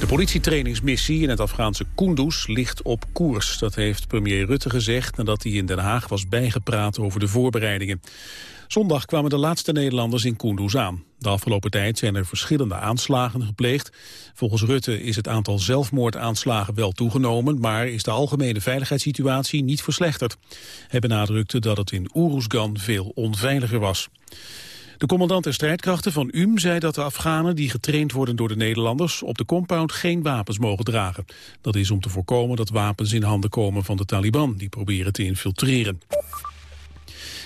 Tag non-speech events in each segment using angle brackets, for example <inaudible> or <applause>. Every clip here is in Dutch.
De politietrainingsmissie in het Afghaanse Kunduz ligt op koers. Dat heeft premier Rutte gezegd nadat hij in Den Haag was bijgepraat over de voorbereidingen. Zondag kwamen de laatste Nederlanders in Kunduz aan. De afgelopen tijd zijn er verschillende aanslagen gepleegd. Volgens Rutte is het aantal zelfmoordaanslagen wel toegenomen... maar is de algemene veiligheidssituatie niet verslechterd. Hij benadrukte dat het in Uruzgan veel onveiliger was. De commandant der strijdkrachten van UM zei dat de Afghanen die getraind worden door de Nederlanders op de compound geen wapens mogen dragen. Dat is om te voorkomen dat wapens in handen komen van de Taliban die proberen te infiltreren.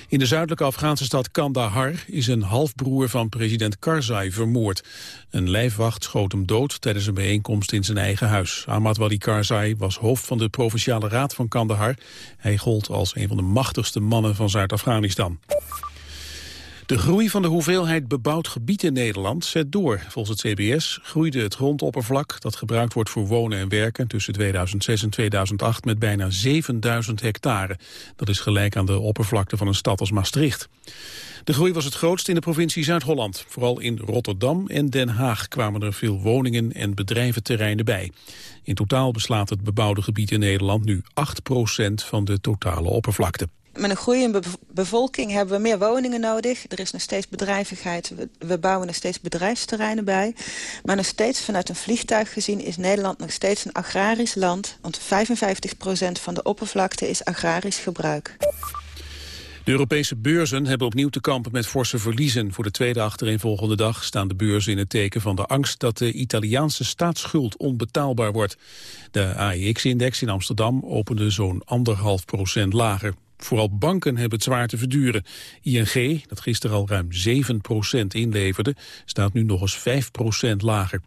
In de zuidelijke Afghaanse stad Kandahar is een halfbroer van president Karzai vermoord. Een lijfwacht schoot hem dood tijdens een bijeenkomst in zijn eigen huis. Ahmad Wali Karzai was hoofd van de provinciale raad van Kandahar. Hij gold als een van de machtigste mannen van Zuid-Afghanistan. De groei van de hoeveelheid bebouwd gebied in Nederland zet door. Volgens het CBS groeide het grondoppervlak dat gebruikt wordt voor wonen en werken tussen 2006 en 2008 met bijna 7000 hectare. Dat is gelijk aan de oppervlakte van een stad als Maastricht. De groei was het grootst in de provincie Zuid-Holland. Vooral in Rotterdam en Den Haag kwamen er veel woningen en bedrijventerreinen bij. In totaal beslaat het bebouwde gebied in Nederland nu 8% van de totale oppervlakte. Met een groeiende bevolking hebben we meer woningen nodig. Er is nog steeds bedrijvigheid. We, bouwen nog steeds bedrijfsterreinen bij. Maar nog steeds vanuit een vliegtuig gezien is Nederland nog steeds een agrarisch land. Want 55% van de oppervlakte is agrarisch gebruik. De Europese beurzen hebben opnieuw te kampen met forse verliezen. Voor de tweede achtereenvolgende dag staan de beurzen in het teken van de angst dat de Italiaanse staatsschuld onbetaalbaar wordt. De AEX-index in Amsterdam opende zo'n anderhalf procent lager. Vooral banken hebben het zwaar te verduren. ING, dat gisteren al ruim 7% inleverde, staat nu nog eens 5% lager.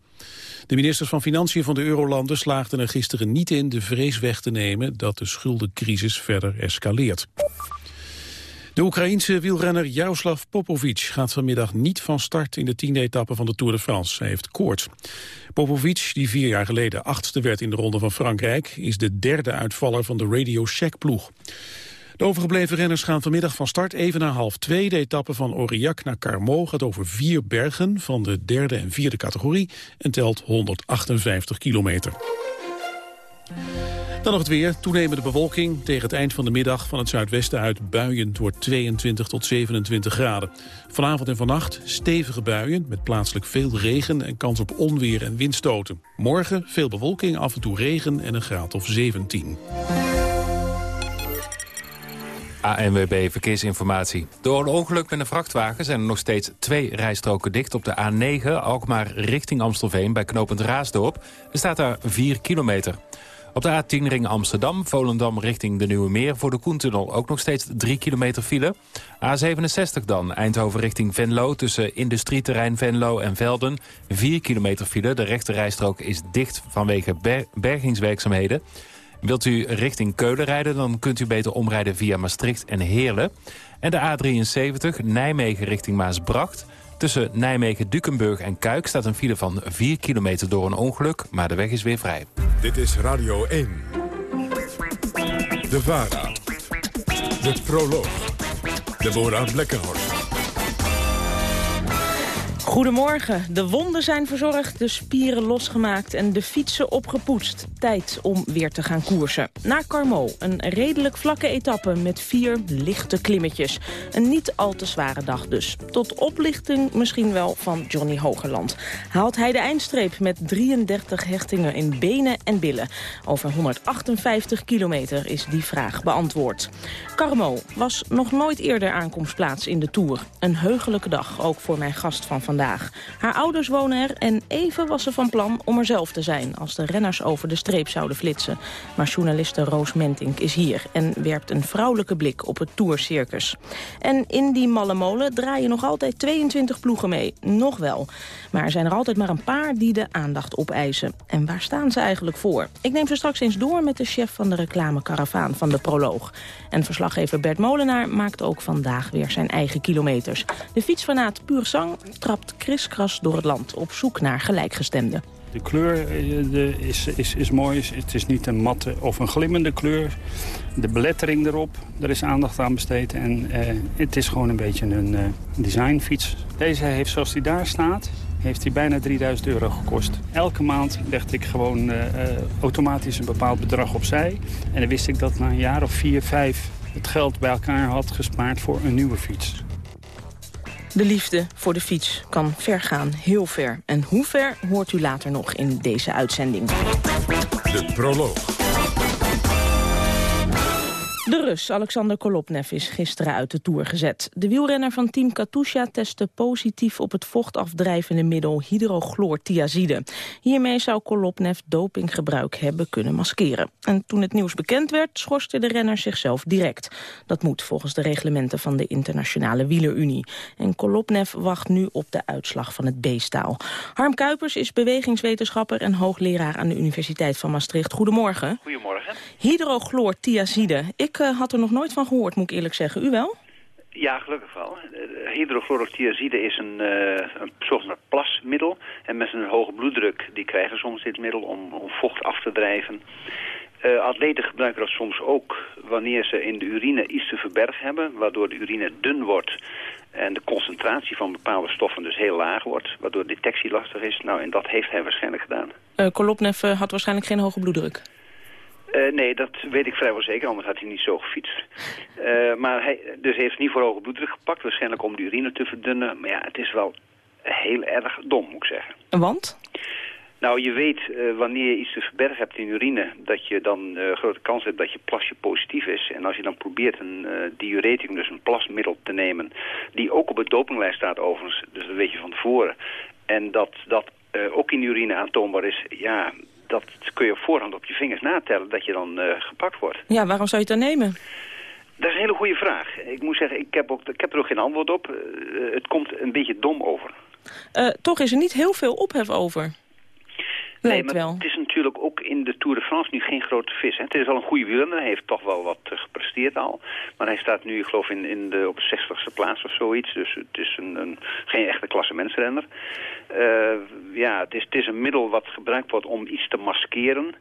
De ministers van Financiën van de Eurolanden slaagden er gisteren niet in de vrees weg te nemen dat de schuldencrisis verder escaleert. De Oekraïense wielrenner Jaroslav Popovic gaat vanmiddag niet van start in de tiende etappe van de Tour de France. Hij heeft koorts. Popovic, die vier jaar geleden achtste werd in de Ronde van Frankrijk, is de derde uitvaller van de Radio Shack ploeg. De overgebleven renners gaan vanmiddag van start even na half twee. De etappe van Aurillac naar Carmaux gaat over vier bergen van de derde en vierde categorie en telt 158 kilometer. Dan nog het weer. Toenemende bewolking. Tegen het eind van de middag van het zuidwesten uit buien. wordt 22 tot 27 graden. Vanavond en vannacht stevige buien met plaatselijk veel regen en kans op onweer en windstoten. Morgen veel bewolking, af en toe regen en een graad of 17. ANWB Verkeersinformatie. Door een ongeluk met een vrachtwagen zijn er nog steeds twee rijstroken dicht op de A9... Alkmaar richting Amstelveen bij knooppunt Raasdorp. Er staat daar 4 kilometer. Op de A10 ring Amsterdam, Volendam richting de Nieuwe Meer... voor de Koentunnel ook nog steeds 3 kilometer file. A67 dan, Eindhoven richting Venlo... tussen industrieterrein Venlo en Velden. 4 kilometer file, de rechte rijstrook is dicht vanwege bergingswerkzaamheden. Wilt u richting Keulen rijden, dan kunt u beter omrijden via Maastricht en Heerlen. En de A73, Nijmegen richting Maasbracht. Tussen Nijmegen, Dukenburg en Kuik staat een file van 4 kilometer door een ongeluk, maar de weg is weer vrij. Dit is Radio 1. De VARA. De Proloog. Deborah Blekkenhorst. Goedemorgen. De wonden zijn verzorgd, de spieren losgemaakt en de fietsen opgepoetst. Tijd om weer te gaan koersen. Naar Carmo, een redelijk vlakke etappe met vier lichte klimmetjes. Een niet al te zware dag dus. Tot oplichting misschien wel van Johnny Hogerland. Haalt hij de eindstreep met 33 hechtingen in benen en billen. Over 158 kilometer is die vraag beantwoord. Carmo was nog nooit eerder aankomstplaats in de Tour. Een heugelijke dag, ook voor mijn gast van vandaag. Haar ouders wonen er en even was ze van plan om er zelf te zijn... als de renners over de streep zouden flitsen. Maar journaliste Roos Mentink is hier en werpt een vrouwelijke blik op het tourcircus. En in die malle molen draaien nog altijd 22 ploegen mee. Nog wel. Maar er zijn er altijd maar een paar die de aandacht opeisen. En waar staan ze eigenlijk voor? Ik neem ze straks eens door met de chef van de reclamekaravaan van de Proloog. En verslaggever Bert Molenaar maakt ook vandaag weer zijn eigen kilometers. De fietsfanaat Puur Sang trapt kriskras door het land op zoek naar gelijkgestemden. De kleur eh, is, is, is mooi. Het is niet een matte of een glimmende kleur. De belettering erop, daar is aandacht aan besteed. En uh, het is gewoon een beetje een uh, designfiets. Deze heeft, zoals die daar staat, heeft hij bijna 3000 euro gekost. Elke maand legde ik gewoon uh, automatisch een bepaald bedrag opzij. En dan wist ik dat na een jaar of vier, vijf het geld bij elkaar had gespaard voor een nieuwe fiets. De liefde voor de fiets kan ver gaan, heel ver. En hoe ver hoort u later nog in deze uitzending. De proloog. De Rus Alexander Kolopnev is gisteren uit de Tour gezet. De wielrenner van team Katusha testte positief op het vochtafdrijvende middel hydrochlorthiazide. Hiermee zou Kolopnev dopinggebruik hebben kunnen maskeren. En toen het nieuws bekend werd, schorste de renner zichzelf direct. Dat moet volgens de reglementen van de Internationale Wielerunie. En Kolopnev wacht nu op de uitslag van het B-staal. Harm Kuipers is bewegingswetenschapper en hoogleraar aan de Universiteit van Maastricht. Goedemorgen. Goedemorgen. Hydrochlorthiazide. Ik ik had er nog nooit van gehoord, moet ik eerlijk zeggen. U wel? Ja, gelukkig wel. Hydrochlorothiazide is een, uh, een zogenaamd plasmiddel. En mensen met een hoge bloeddruk die krijgen soms dit middel om, om vocht af te drijven. Uh, atleten gebruiken dat soms ook wanneer ze in de urine iets te verbergen hebben... waardoor de urine dun wordt en de concentratie van bepaalde stoffen dus heel laag wordt... waardoor detectie lastig is. Nou, en dat heeft hij waarschijnlijk gedaan. Uh, Kolopnev had waarschijnlijk geen hoge bloeddruk. Uh, nee, dat weet ik vrijwel zeker, anders had hij niet zo gefietst. Uh, maar hij dus heeft niet voor hoge bloeddruk gepakt, waarschijnlijk om de urine te verdunnen. Maar ja, het is wel heel erg dom, moet ik zeggen. Want? Nou, je weet uh, wanneer je iets te verbergen hebt in urine... dat je dan grote kans hebt dat je plasje positief is. En als je dan probeert een diureticum, dus een plasmiddel te nemen... die ook op het dopinglijst staat overigens, dus dat weet je van tevoren... en dat dat ook in urine aantoonbaar is... ja, dat kun je op voorhand op je vingers natellen dat je dan uh, gepakt wordt. Ja, waarom zou je het dan nemen? Dat is een hele goede vraag. Ik moet zeggen, ik heb, ook, ik heb er ook geen antwoord op. Uh, het komt een beetje dom over. Uh, toch is er niet heel veel ophef over. Nee, maar wel. het is natuurlijk ook in de Tour de France nu geen grote vis. Hè. Het is wel een goede wielrenner, hij heeft toch wel wat gepresteerd al. Maar hij staat nu, ik geloof, in, in de, op de 60ste plaats of zoiets. Dus het is een, een geen echte klassementsrenner. Uh, ja, het is, het is een middel wat gebruikt wordt om iets te maskeren.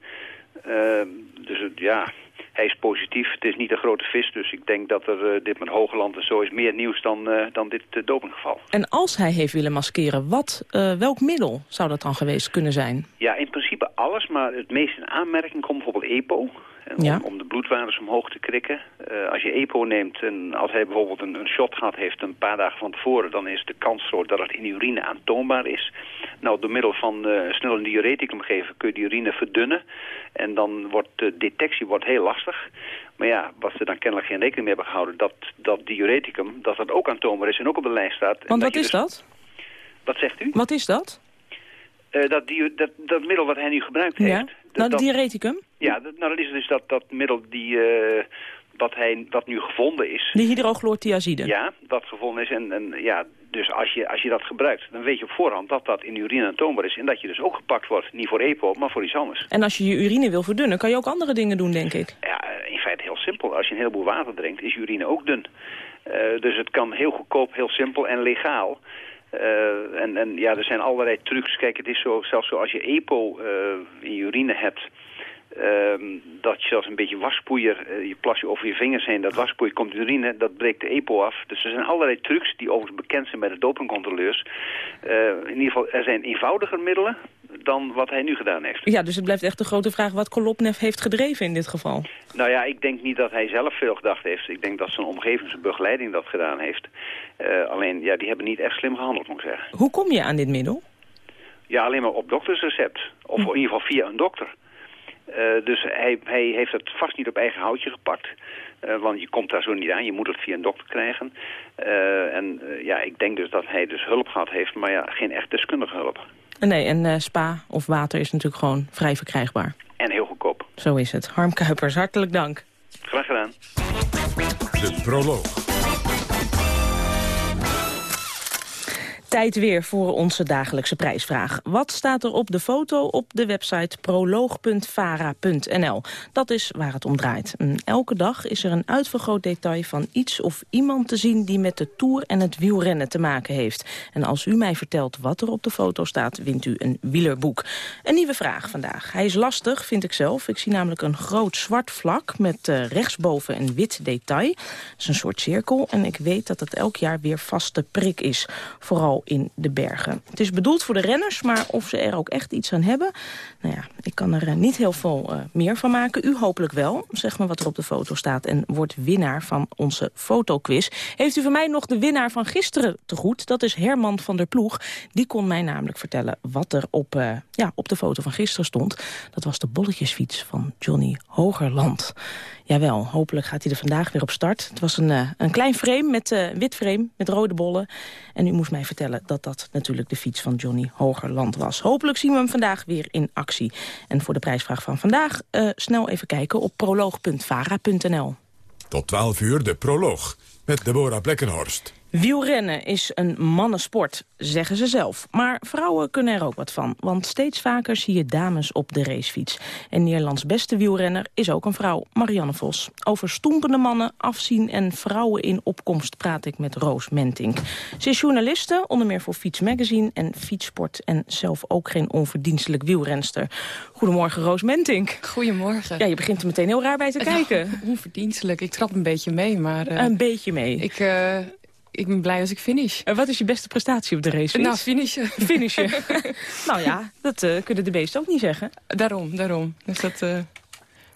Uh, dus het, ja, hij is positief. Het is niet een grote vis, dus ik denk dat er uh, dit met Hogeland en zo is meer nieuws dan, uh, dan dit uh, dopinggeval. En als hij heeft willen maskeren, wat, welk middel zou dat dan geweest kunnen zijn? Ja, in principe alles, maar het meest in aanmerking komt bijvoorbeeld EPO. Om, ja. om, de bloedwaardes omhoog te krikken. Uh, als je EPO neemt en als hij bijvoorbeeld een, een, shot gehad heeft een paar dagen van tevoren... dan is de kans groot dat het in de urine aantoonbaar is. Nou, door middel van uh, snel een diureticum geven kun je die urine verdunnen. En dan wordt de detectie wordt heel lastig. Maar ja, wat ze dan kennelijk geen rekening mee hebben gehouden... dat dat diureticum, dat dat ook aantoonbaar is en ook op de lijst staat. Want wat is dus... dat? Wat zegt u? Wat is dat? Uh, dat, die, dat, dat middel wat hij nu gebruikt ja. heeft. Nou, de diureticum? Ja, dat, nou, dat is dus dat, dat middel die, uh, wat, hij, wat nu gevonden is. De hydrochlorthiazide? Ja, dat gevonden is. En, en ja, dus als je, als je dat gebruikt, dan weet je op voorhand dat dat in urine aantoonbaar is. En dat je dus ook gepakt wordt, niet voor EPO, maar voor iets anders. En als je je urine wil verdunnen, kan je ook andere dingen doen, denk ik? Ja, in feite heel simpel. Als je een heleboel water drinkt, is urine ook dun. Uh, dus het kan heel goedkoop, heel simpel en legaal. Uh, en, en ja, er zijn allerlei trucs. Kijk, het is zo, zelfs zo als je EPO uh, in je urine hebt... Uh, dat je zelfs een beetje waspoeier, uh, je plas je over je vingers heen, dat waspoeier komt urine, dat breekt de EPO af. Dus er zijn allerlei trucs die overigens bekend zijn bij de dopingcontroleurs. Uh, in ieder geval, er zijn eenvoudiger middelen dan wat hij nu gedaan heeft. Ja, dus het blijft echt de grote vraag wat Kolopnev heeft gedreven in dit geval. Nou ja, ik denk niet dat hij zelf veel gedacht heeft. Ik denk dat zijn omgeving, zijn begeleiding dat gedaan heeft. Uh, alleen, ja, die hebben niet echt slim gehandeld, moet ik zeggen. Hoe kom je aan dit middel? Ja, alleen maar op doktersrecept. Of hm. in ieder geval via een dokter. Uh, dus hij, hij, heeft het vast niet op eigen houtje gepakt. Uh, want je komt daar zo niet aan. Je moet het via een dokter krijgen. Uh, en ja, ik denk dus dat hij dus hulp gehad heeft. Maar ja, geen echt deskundige hulp. Nee, en spa of water is natuurlijk gewoon vrij verkrijgbaar. En heel goedkoop. Zo is het. Harm Kuipers, hartelijk dank. Graag gedaan. De proloog. Tijd weer voor onze dagelijkse prijsvraag. Wat staat er op de foto op de website proloog.vara.nl? Dat is waar het om draait. Elke dag is er een uitvergroot detail van iets of iemand te zien... die met de Tour en het wielrennen te maken heeft. En als u mij vertelt wat er op de foto staat, wint u een wielerboek. Een nieuwe vraag vandaag. Hij is lastig, vind ik zelf. Ik zie namelijk een groot zwart vlak met uh, rechtsboven een wit detail. Dat is een soort cirkel en ik weet dat het elk jaar weer vaste prik is. Vooral in de bergen. Het is bedoeld voor de renners, maar of ze er ook echt iets aan hebben... nou ja, ik kan er eh, niet heel veel uh, meer van maken. U hopelijk wel. Zeg maar wat er op de foto staat en wordt winnaar van onze fotoquiz. Heeft u van mij nog de winnaar van gisteren te goed? Dat is Herman van der Ploeg. Die kon mij namelijk vertellen wat er op, uh, ja, op de foto van gisteren stond. Dat was de bolletjesfiets van Johnny Hogerland. Jawel, hopelijk gaat hij er vandaag weer op start. Het was een, uh, een klein frame met uh, wit frame, met rode bollen. En u moest mij vertellen dat dat natuurlijk de fiets van Johnny Hogerland was. Hopelijk zien we hem vandaag weer in actie. En voor de prijsvraag van vandaag uh, snel even kijken op proloog.vara.nl. Tot 12 uur de proloog met Deborah Plekkenhorst. Wielrennen is een mannensport, zeggen ze zelf. Maar vrouwen kunnen er ook wat van. Want steeds vaker zie je dames op de racefiets. En Nederlands beste wielrenner is ook een vrouw, Marianne Vos. Over stompende mannen, afzien en vrouwen in opkomst praat ik met Roos Mentink. Ze is journaliste, onder meer voor Fiets Magazine en Fietssport... en zelf ook geen onverdienstelijk wielrenster. Goedemorgen, Roos Mentink. Goedemorgen. Ja, je begint er meteen heel raar bij te kijken. Nou, onverdienstelijk. Ik trap een beetje mee, maar... Uh, een beetje mee. Ik... Uh, ik ben blij als ik finish. En wat is je beste prestatie op de race? Nou, finishen. <laughs> Finishen. <laughs> nou ja, dat uh, kunnen de beesten ook niet zeggen. Daarom, daarom. Dus dat, uh,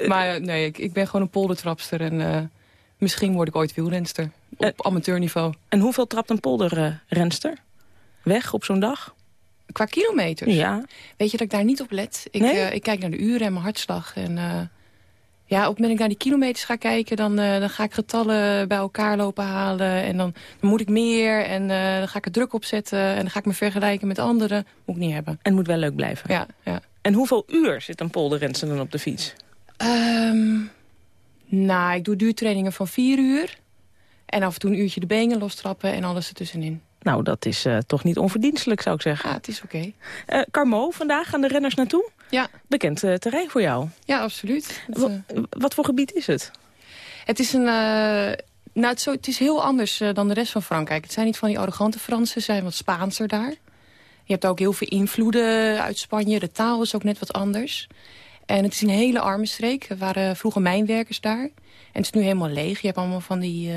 maar nee, ik, ik ben gewoon een poldertrapster. En misschien word ik ooit wielrenster. Op amateurniveau. En hoeveel trapt een polderrenster? Weg op zo'n dag? Qua kilometers? Ja. Weet je dat ik daar niet op let? Ik, nee? ik kijk naar de uren en mijn hartslag. En ja, op het moment dat ik naar die kilometers ga kijken... dan, uh, dan ga ik getallen bij elkaar lopen halen. En dan, dan moet ik meer. En uh, dan ga ik er druk op zetten. En dan ga ik me vergelijken met anderen. Moet ik niet hebben. En moet wel leuk blijven. Ja, ja. En hoeveel uur zit een polderrenster dan op de fiets? Um, nou, ik doe duurtrainingen van vier uur. En af en toe een uurtje de benen lostrappen en alles ertussenin. Nou, dat is uh, toch niet onverdienstelijk, zou ik zeggen. Ja, het is oké. Okay. Uh, Carmo, vandaag gaan de renners naartoe? Ja. Bekend uh, terrein voor jou? Ja, absoluut. Wat, wat voor gebied is het? Het is een... nou, het, zo, het is heel anders dan de rest van Frankrijk. Het zijn niet van die arrogante Fransen, ze zijn wat Spaanser daar. Je hebt ook heel veel invloeden uit Spanje. De taal is ook net wat anders. En het is een hele arme streek. Er waren vroeger mijnwerkers daar. En het is nu helemaal leeg. Je hebt allemaal van die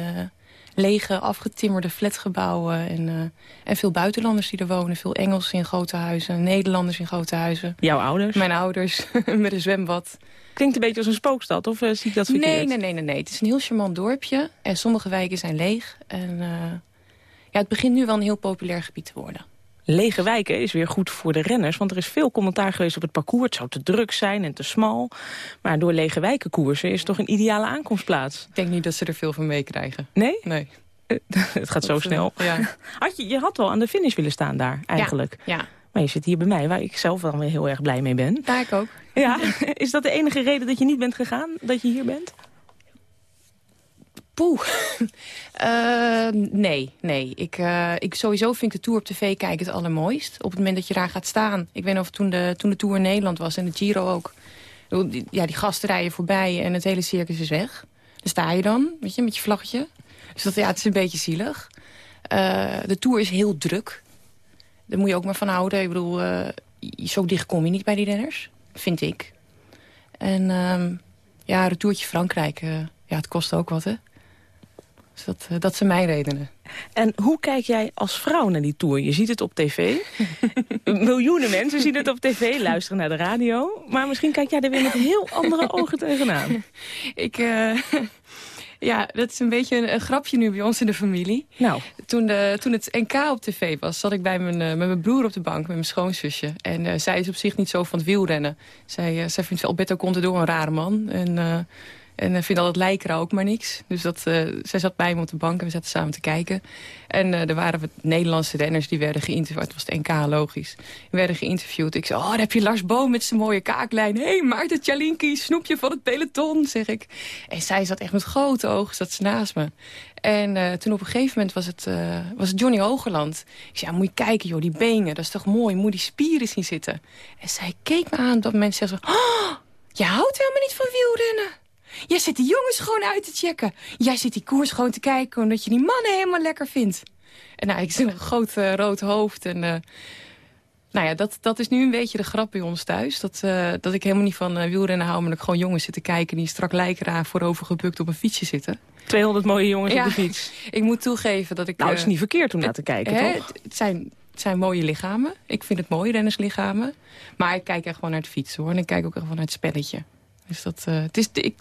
lege, afgetimmerde flatgebouwen. En, uh, en veel buitenlanders die er wonen. Veel Engelsen in grote huizen, Nederlanders in grote huizen. Jouw ouders? Mijn ouders, <laughs> met een zwembad. Klinkt een beetje als een spookstad, of uh, zie ik dat verkeerd? Nee, nee, nee, nee, nee. Het is een heel charmant dorpje. En sommige wijken zijn leeg. En uh, ja, het begint nu wel een heel populair gebied te worden. Lege wijken is weer goed voor de renners, want er is veel commentaar geweest op het parcours. Het zou te druk zijn en te smal. Maar door lege wijken koersen is het toch een ideale aankomstplaats. Ik denk niet dat ze er veel van meekrijgen. Nee? Nee. <laughs> het gaat zo snel. Ja. <laughs> Had je, je had wel aan de finish willen staan daar, eigenlijk. Ja, ja. Maar je zit hier bij mij, waar ik zelf wel weer heel erg blij mee ben. Daar ik ook. Ja, <laughs> is dat de enige reden dat je niet bent gegaan, dat je hier bent? Poeh. Uh, <laughs> nee, nee. Ik, uh, ik sowieso vind de Tour op tv kijken het allermooist. Op het moment dat je daar gaat staan. Ik weet nog toen de, toen de Tour in Nederland was en de Giro ook. Ja, die gasten rijden voorbij en het hele circus is weg. Daar sta je dan, weet je, met je vlaggetje. Dus dat, ja, het is een beetje zielig. Uh, de Tour is heel druk. Daar moet je ook maar van houden. Ik bedoel, zo dicht kom je niet bij die renners. Vind ik. En ehm, ja, de Tourtje Frankrijk, ja, het kost ook wat, hè. Dus dat, uh, dat zijn mijn redenen. En hoe kijk jij als vrouw naar die tour? Je ziet het op tv. <laughs> Miljoenen mensen zien het op tv, luisteren naar de radio. Maar misschien kijk jij er weer met heel andere ogen tegenaan. <laughs> Ik... Uh... <laughs> Ja, dat is een beetje een, een, grapje nu bij ons in de familie. Nou. Toen, de, toen het NK op tv was, zat ik bij mijn, uh, met mijn broer op de bank, met mijn schoonzusje. En uh, zij is op zich niet zo van het wielrennen. Zij, uh, zij vindt Alberto Contador een rare man. En En uh, vind altijd lijkeren ook maar niks. Dus dat, uh, zij zat bij me op de bank en we zaten samen te kijken. En uh, er waren Nederlandse renners die werden geïnterviewd. Het was het NK, logisch. Die werden geïnterviewd. Ik zei, oh, daar heb je Lars Boom met zijn mooie kaaklijn. Hé, hey, Maarten Tjalinki, snoepje van het peloton, zeg ik. En zij zat echt met grote ogen, zat naast me. En toen op een gegeven moment was het, was het Johnny Hogerland. Ik zei, ja, moet je kijken joh, die benen, dat is toch mooi. Moet die spieren zien zitten. En zij keek me aan dat moment en zei oh, je houdt helemaal niet van wielrennen. Jij zit die jongens gewoon uit te checken. Jij zit die koers gewoon te kijken omdat je die mannen helemaal lekker vindt. En nou, ik zie een <laughs> groot uh, rood hoofd. En, uh, nou ja, dat, dat is nu een beetje de grap bij ons thuis. Dat, uh, dat ik helemaal niet van wielrennen hou, maar dat ik gewoon jongens zitten kijken... die strak lijkera voorover gebukt op een fietsje zitten. 200 mooie jongens op de fiets. <laughs> ik moet toegeven dat ik... Nou, het is niet verkeerd om naar te kijken, toch? Het zijn, het zijn mooie lichamen. Ik vind het mooi, rennerslichamen. Maar ik kijk echt gewoon naar het fietsen, hoor. En ik kijk ook echt gewoon naar het spelletje. Dus dat, het is, ik,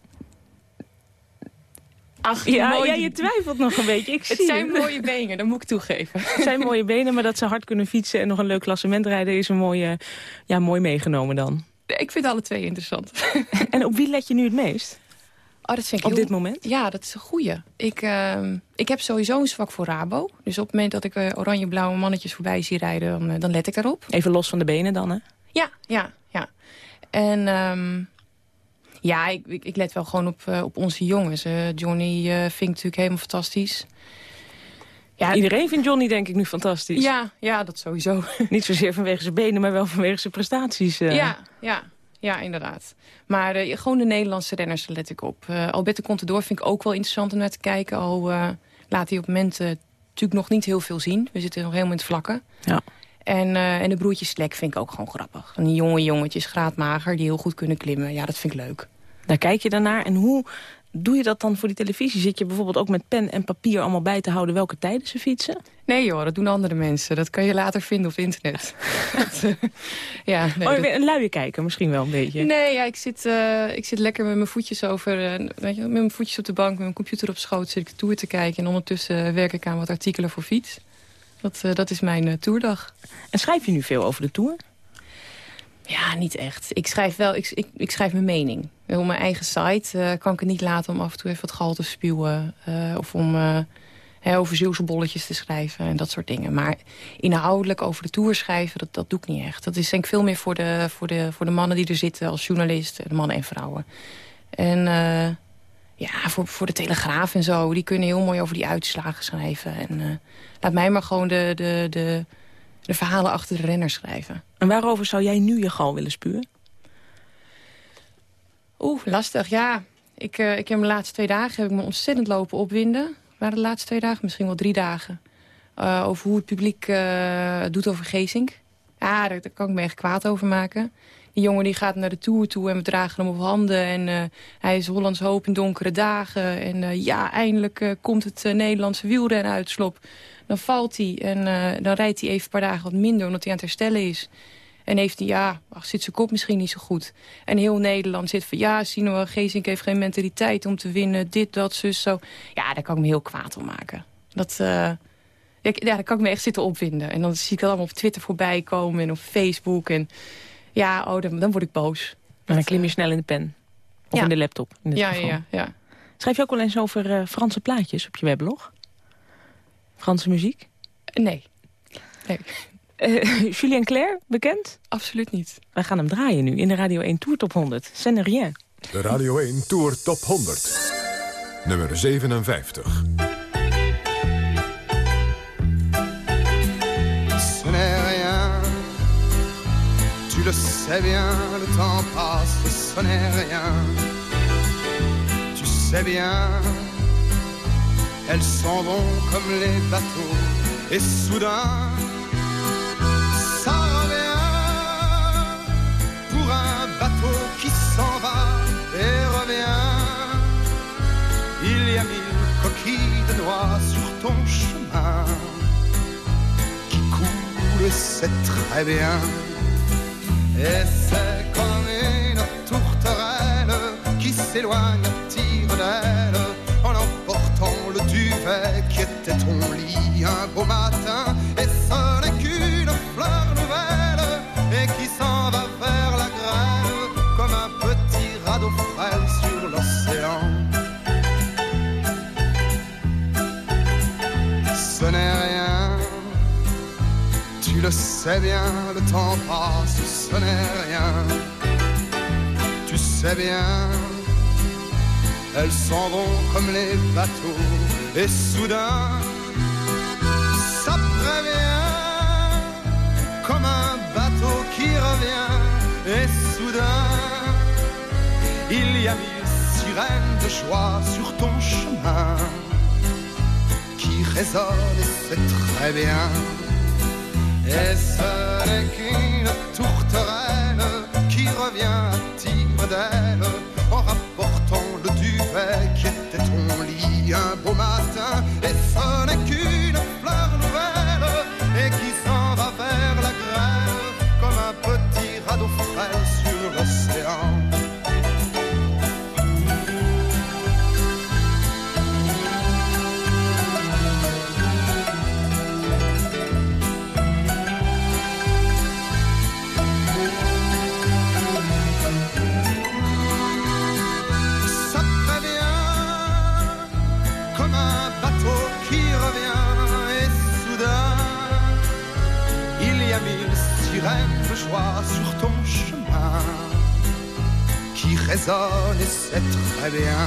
Ach, ja, ja, je twijfelt nog een beetje. Ik het zijn mooie benen, dat moet ik toegeven. <laughs> Het zijn mooie benen, maar dat ze hard kunnen fietsen... en nog een leuk klassement rijden is een mooie, ja, mooi meegenomen dan. Ik vind alle twee interessant. <laughs> En op wie let je nu het meest? Oh, dat vind ik op dit moment? Ja, dat is een goeie. Ik, uh, ik heb sowieso een zwak voor Rabo. Dus op het moment dat ik uh, oranje-blauwe mannetjes voorbij zie rijden... Dan, uh, dan, let ik daarop. Even los van de benen dan, hè? Ja, ja, ja. En... Um, ja, ik, ik, ik, let wel gewoon op, uh, op onze jongens. Uh, Johnny uh, vind ik natuurlijk helemaal fantastisch. Ja, Iedereen vindt Johnny denk ik nu fantastisch. Ja, ja dat sowieso. <laughs> Niet zozeer vanwege zijn benen, maar wel vanwege zijn prestaties. Ja, ja, ja, inderdaad. Maar gewoon de Nederlandse renners let ik op. Alberto Contador vind ik ook wel interessant om naar te kijken. Al laat hij op momenten natuurlijk nog niet heel veel zien. We zitten nog helemaal in het vlakken. Ja. En, en de broertjes Slek vind ik ook gewoon grappig. Die jonge jongetjes, graadmager, die heel goed kunnen klimmen. Ja, dat vind ik leuk. Daar kijk je daarnaar. En hoe doe je dat dan voor die televisie? Zit je bijvoorbeeld ook met pen en papier allemaal bij te houden welke tijden ze fietsen? Nee joh, dat doen andere mensen. Dat kan je later vinden op internet. <laughs> ja, nee, oh, een luie kijken misschien wel een beetje. Nee, ja, ik, zit, uh, ik zit lekker met mijn voetjes over, uh, weet je, met mijn voetjes op de bank, met mijn computer op schoot, zit ik de tour te kijken. En ondertussen werk ik aan wat artikelen voor fiets. Dat, uh, dat is mijn toerdag. En schrijf je nu veel over de tour? Ja, niet echt. Ik schrijf wel, ik, ik, ik schrijf mijn mening. Op mijn eigen site uh, kan ik het niet laten om af en toe even wat gal te spuwen. Uh, of om hè, over Zeeuwse bolletjes te schrijven en dat soort dingen. Maar inhoudelijk over de tour schrijven, dat, dat doe ik niet echt. Dat is denk ik veel meer voor de, voor, de, voor de mannen die er zitten als journalist. Mannen en vrouwen. En ja, voor, voor de Telegraaf en zo. Die kunnen heel mooi over die uitslagen schrijven. En laat mij maar gewoon de, de, de, de verhalen achter de renner schrijven. En waarover zou jij nu je gal willen spuren? Oeh, lastig, ja. Ik, uh, ik heb de laatste twee dagen heb ik me ontzettend lopen opwinden. Waren de laatste twee dagen, misschien wel drie dagen. Uh, over hoe het publiek uh, doet over Geesink. Ja, daar, daar, kan ik me echt kwaad over maken. Die jongen die gaat naar de Tour toe en we dragen hem op handen. En hij is Hollands hoop in donkere dagen. En ja, eindelijk komt het Nederlandse wielrennen uit slop. Dan valt hij en dan rijdt hij even een paar dagen wat minder... omdat hij aan het herstellen is. En heeft hij, ja, ach, zit zijn kop misschien niet zo goed. En heel Nederland zit van, ja, Sino Geesink heeft geen mentaliteit om te winnen. Dit, dat, zus, zo. Ja, daar kan ik me heel kwaad om maken. Dat, uh, ja, daar kan ik me echt zitten opwinden. En dan zie ik dat allemaal op Twitter voorbij komen en op Facebook. En ja, oh, dan, dan word ik boos. En dan klim je snel in de pen. Of in de laptop. In ja, ja, ja. Schrijf je ook wel eens over uh, Franse plaatjes op je weblog? Franse muziek? Nee. Nee. Uh, <laughs> Julien Claire, bekend? Absoluut niet. Wij gaan hem draaien nu in de Radio 1 Tour Top 100. C'est rien. De Radio 1 Tour Top 100. Nummer 57. Ce n'est rien. Tu le sais bien, le temps passe, ce n'est rien. Tu sais bien, elles s'en vont comme les bateaux. Et soudain, qui s'en va et revient. Il y a mille coquilles de noix sur ton chemin qui coulent, c'est très bien. Et c'est comme une tourterelle qui s'éloigne tire le qui était ton lit un beau matin et ce n'est qu'une fleur nouvelle et qui s'en va vers la grève comme un petit radeau frêle sur l'océan. Ce n'est rien, tu le sais bien, le temps passe, ce n'est rien, tu sais bien. Elles s'en vont comme les bateaux et soudain, ça prévient, comme un bateau qui revient, et soudain, il y a mille sirènes de joie sur ton chemin qui résonne et c'est très bien. Et ce n'est qu'une tourterelle qui revient à tire qui résonnent et c'est très bien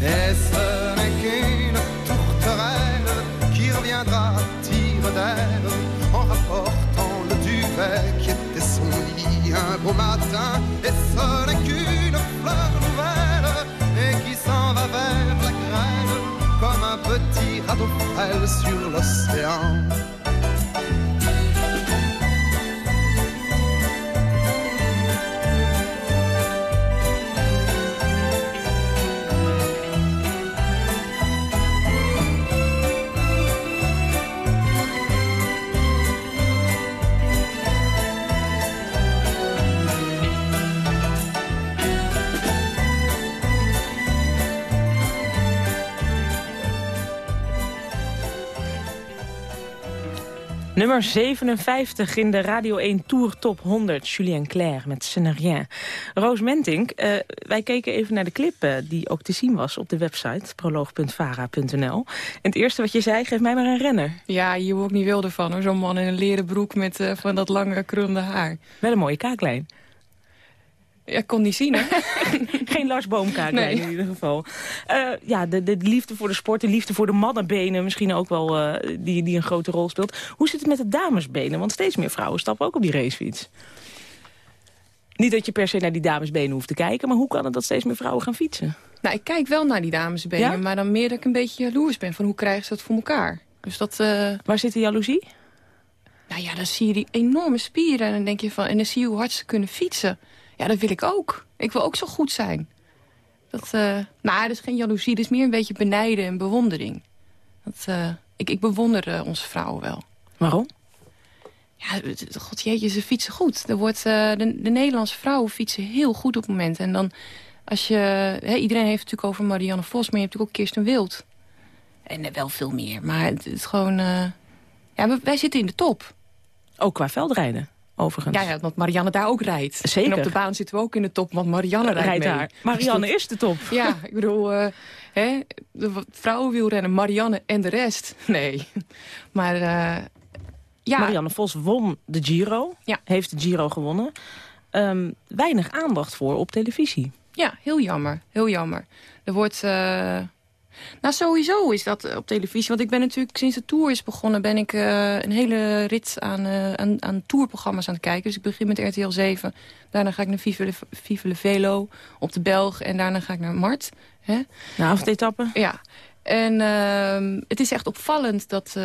et ce n'est qu'une tourterelle qui reviendra tire d'elle en rapportant le duvet qui était son lit un beau matin? Et ce n'est qu'une fleur nouvelle et qui s'en va vers la grêle comme un petit radeau frêle sur l'océan? Nummer 57 in de Radio 1 Tour Top 100. Julien Clerc met Ce n'est rien. Roos Mentink, eh, wij keken even naar de clip eh, die ook te zien was op de website proloog.vara.nl. En het eerste wat je zei, geef mij maar een renner. Ja, hier word ik niet wilder van. hoor. Zo'n man in een leren broek met eh, van dat lange krulde haar. Wel een mooie kaaklijn. Ja, ik kon niet zien, hè? <laughs> Geen Lars Boomkaaklijn Nee. in ieder geval. Eh, ja, de, de liefde voor de sport, de liefde voor de mannenbenen... misschien ook wel eh, die, die een grote rol speelt. Hoe zit het met de damesbenen? Want steeds meer vrouwen stappen ook op die racefiets. Niet dat je per se naar die damesbenen hoeft te kijken... maar hoe kan het dat steeds meer vrouwen gaan fietsen? Nou, ik kijk wel naar die damesbenen, Ja? maar dan meer dat ik een beetje jaloers ben van hoe krijgen ze dat voor elkaar. Dus dat, eh, Waar zit de jaloezie? nou ja, dan zie je die enorme spieren en dan denk je van, en dan zie je hoe hard ze kunnen fietsen. Ja, dat wil ik ook. Ik wil ook zo goed zijn. Dat, eh, nou, dat is geen jaloezie, dat is meer een beetje benijden en bewondering. Dat, eh, ik, ik bewonder eh, onze vrouwen wel. Waarom? Ja, god jeetje, ze fietsen goed. Er wordt, de, de Nederlandse vrouwen fietsen heel goed op het moment. En dan, als je, hè, iedereen heeft het natuurlijk over Marianne Vos, maar je hebt natuurlijk ook Kirsten Wild. En wel veel meer, maar het is gewoon... ja, wij zitten in de top. Ook qua veldrijden, overigens. Ja, ja, want Marianne daar ook rijdt. Zeker. En op de baan zitten we ook in de top, want Marianne rijdt, rijdt mee. daar. Marianne Dus is de top. Ja, ik bedoel, eh, hè, de vrouwenwielrennen, Marianne en de rest. <laughs> Nee, maar eh, ja, Marianne Vos won de Giro. Ja. Heeft de Giro gewonnen. Ehm, weinig aandacht voor op televisie. Ja, heel jammer. Heel jammer. Er wordt... eh, Nou, sowieso is dat eh, op televisie. Want ik ben natuurlijk sinds de Tour is begonnen... ben ik eh, een hele rit aan, eh, aan, aan tourprogramma's aan het kijken. Dus ik begin met RTL 7. Daarna ga ik naar Vive le, Vive Velo op de Belg. En daarna ga ik naar Mart. Hè? Na avondetappe. Ja. En ehm, het is echt opvallend dat,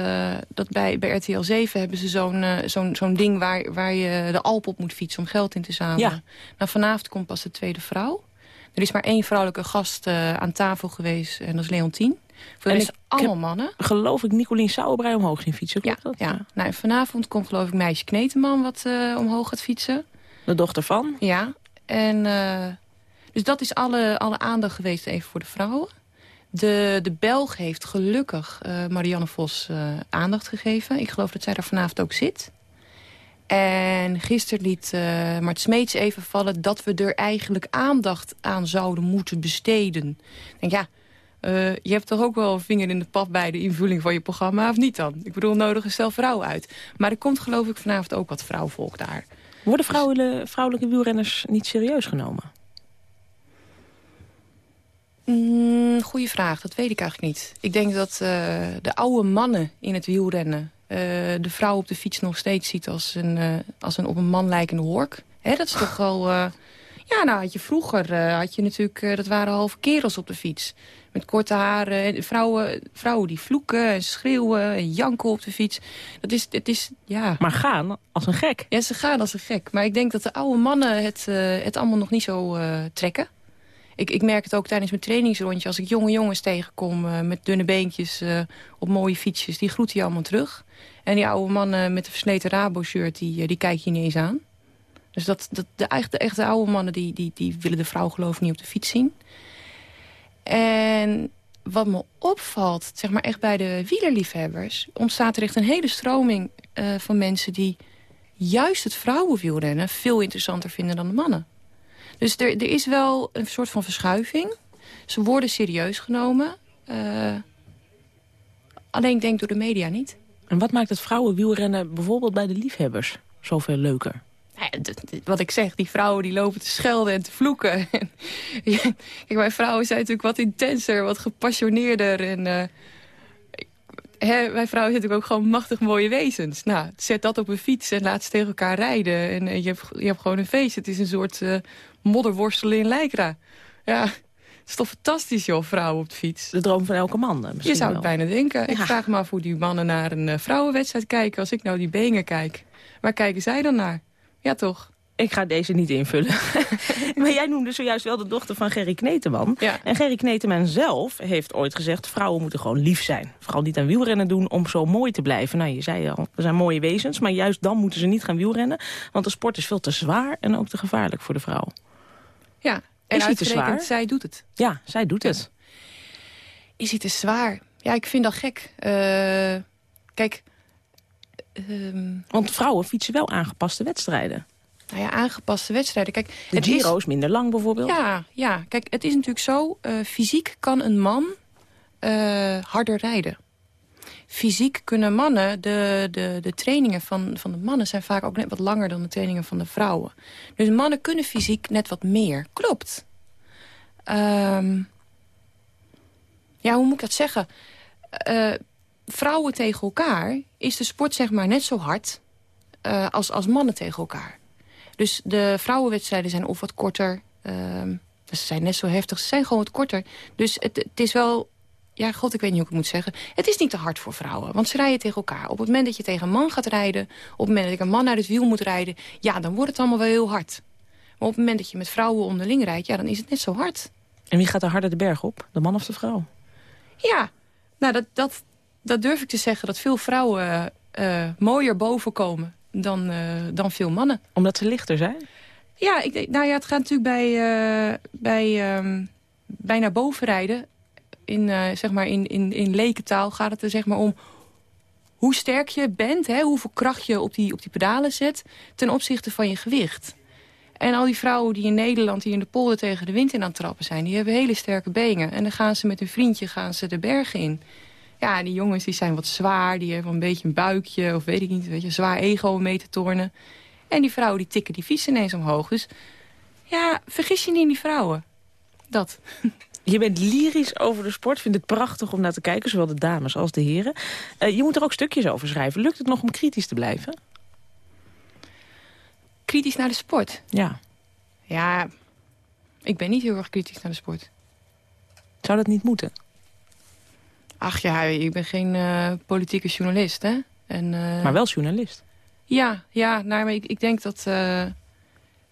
dat bij, bij RTL 7 hebben ze zo'n zo'n zo'n ding waar, waar je de Alp op moet fietsen om geld in te zamelen. Ja. Nou, vanavond komt pas de tweede vrouw. Er is maar één vrouwelijke gast eh, aan tafel geweest en dat is Leontien. Voor En ik rest allemaal mannen. Geloof ik Nicolien Sauerbrei omhoog zien fietsen. Ja, dat? ja. Nou, en vanavond komt geloof ik meisje Kneteman wat eh, omhoog gaat fietsen. De dochter van. Ja, en eh, dus dat is alle, alle aandacht geweest even voor de vrouwen. De, de Belg heeft gelukkig Marianne Vos aandacht gegeven. Ik geloof dat zij daar vanavond ook zit. En gisteren liet eh Mart Smeets even vallen dat we er eigenlijk aandacht aan zouden moeten besteden. Ik denk, ja, je hebt toch ook wel een vinger in de pap bij de invulling van je programma, of niet dan? Ik bedoel, nodig een stel vrouwen uit. Maar er komt geloof ik vanavond ook wat vrouwvolk daar. Worden vrouwelijke, vrouwelijke wielrenners niet serieus genomen? Mm, goeie vraag, dat weet ik eigenlijk niet. Ik denk dat uh, de oude mannen in het wielrennen... Uh, de vrouw op de fiets nog steeds ziet als een, uh, als een op een man lijkende hork. Hè, dat is toch wel... ja, nou had je vroeger, had je natuurlijk, dat waren halve kerels op de fiets. Met korte haren, vrouwen, vrouwen die vloeken en schreeuwen en janken op de fiets. Dat is, het is, ja... Maar gaan als een gek. Ja, ze gaan als een gek. Maar ik denk dat de oude mannen het, het allemaal nog niet zo trekken. Ik, ik merk het ook tijdens mijn trainingsrondje. Als ik jonge jongens tegenkom uh, met dunne beentjes uh, op mooie fietsjes... die groet je allemaal terug. En die oude mannen met de versleten Rabo-shirt, die, uh, die kijk je niet eens aan. Dus dat, dat, de, de echte oude mannen die, die, die willen de vrouw geloof ik niet op de fiets zien. En wat me opvalt, zeg maar echt bij de wielerliefhebbers... ontstaat er echt een hele stroming van mensen die juist het vrouwenwielrennen... veel interessanter vinden dan de mannen. Dus er, er is wel een soort van verschuiving. Ze worden serieus genomen. Uh, alleen denk door de media niet. En wat maakt het vrouwenwielrennen bijvoorbeeld bij de liefhebbers zoveel leuker? wat ik zeg, die vrouwen die lopen te schelden en te vloeken. <laughs> Kijk, mijn vrouwen zijn natuurlijk wat intenser, wat gepassioneerder. En, uh, hè, mijn vrouwen zijn natuurlijk ook gewoon machtig mooie wezens. Nou, zet dat op een fiets en laat ze tegen elkaar rijden. En uh, je, hebt, je hebt gewoon een feest. Het is een soort uh, modderworstelen in Lijkra. Ja, het is toch fantastisch, joh, vrouwen op de fiets. De droom van elke man, misschien Je zou het bijna denken. Ik vraag me af hoe die mannen naar een uh, vrouwenwedstrijd kijken... als ik nou die benen kijk. Waar kijken zij dan naar? Ja, toch? Ik ga deze niet invullen. <laughs> maar jij noemde zojuist wel de dochter van Gerry Kneteman. Ja. En Gerry Kneteman zelf heeft ooit gezegd... vrouwen moeten gewoon lief zijn. Vooral niet aan wielrennen doen om zo mooi te blijven. Nou, je zei al, we zijn mooie wezens. Maar juist dan moeten ze niet gaan wielrennen. Want de sport is veel te zwaar en ook te gevaarlijk voor de vrouw. Ja, en is hij te zwaar? zij doet het. Ja, zij doet het. Is hij te zwaar? Ja, ik vind dat gek. Uh, kijk... Uh, Want vrouwen fietsen wel aangepaste wedstrijden. Nou ja, aangepaste wedstrijden. Kijk, de het Giro is, is minder lang bijvoorbeeld. Ja, ja, kijk, het is natuurlijk zo. Uh, fysiek kan een man uh, harder rijden. Fysiek kunnen mannen, de, de, de trainingen van, van de mannen zijn vaak ook net wat langer dan de trainingen van de vrouwen. Dus mannen kunnen fysiek net wat meer. Klopt. Um, ja, hoe moet ik dat zeggen? Uh, vrouwen tegen elkaar is de sport zeg maar net zo hard uh, als, als mannen tegen elkaar. Dus de vrouwenwedstrijden zijn of wat korter. Um, ze zijn net zo heftig, ze zijn gewoon wat korter. Dus het, het is wel ja, god, ik weet niet hoe ik het moet zeggen. Het is niet te hard voor vrouwen, want ze rijden tegen elkaar. Op het moment dat je tegen een man gaat rijden... op het moment dat ik een man uit het wiel moet rijden... ja, dan wordt het allemaal wel heel hard. Maar op het moment dat je met vrouwen onderling rijdt... ja, dan is het net zo hard. En wie gaat er harder de berg op? De man of de vrouw? Ja, nou, dat, dat, dat durf ik te zeggen... dat veel vrouwen uh, mooier bovenkomen dan, uh, dan veel mannen. Omdat ze lichter zijn? Ja, ik, nou ja, het gaat natuurlijk bij, uh, bij, um, bij naar boven rijden in, uh, zeg maar in, in, in lekentaal gaat het er zeg maar om hoe sterk je bent, hè, hoeveel kracht je op die, op die pedalen zet ten opzichte van je gewicht. En al die vrouwen die in Nederland die in de polder tegen de wind in aan het trappen zijn... die hebben hele sterke benen. En dan gaan ze met hun vriendje gaan ze de bergen in. Ja, die jongens die zijn wat zwaar, die hebben een beetje een buikje... of weet ik niet, weet je, zwaar ego om mee te tornen. En die vrouwen die tikken die fiets ineens omhoog. Dus ja, vergis je niet in die vrouwen. Dat. <laughs> Je bent lyrisch over de sport. Vind het prachtig om naar te kijken, zowel de dames als de heren. Uh, je moet er ook stukjes over schrijven. Lukt het nog om kritisch te blijven? Kritisch naar de sport? Ja. Ja, ik ben niet heel erg kritisch naar de sport. Zou dat niet moeten? Ach ja, ik ben geen uh, politieke journalist, hè? En, uh... Maar wel journalist? Ja, ja nou, maar ik, ik denk dat...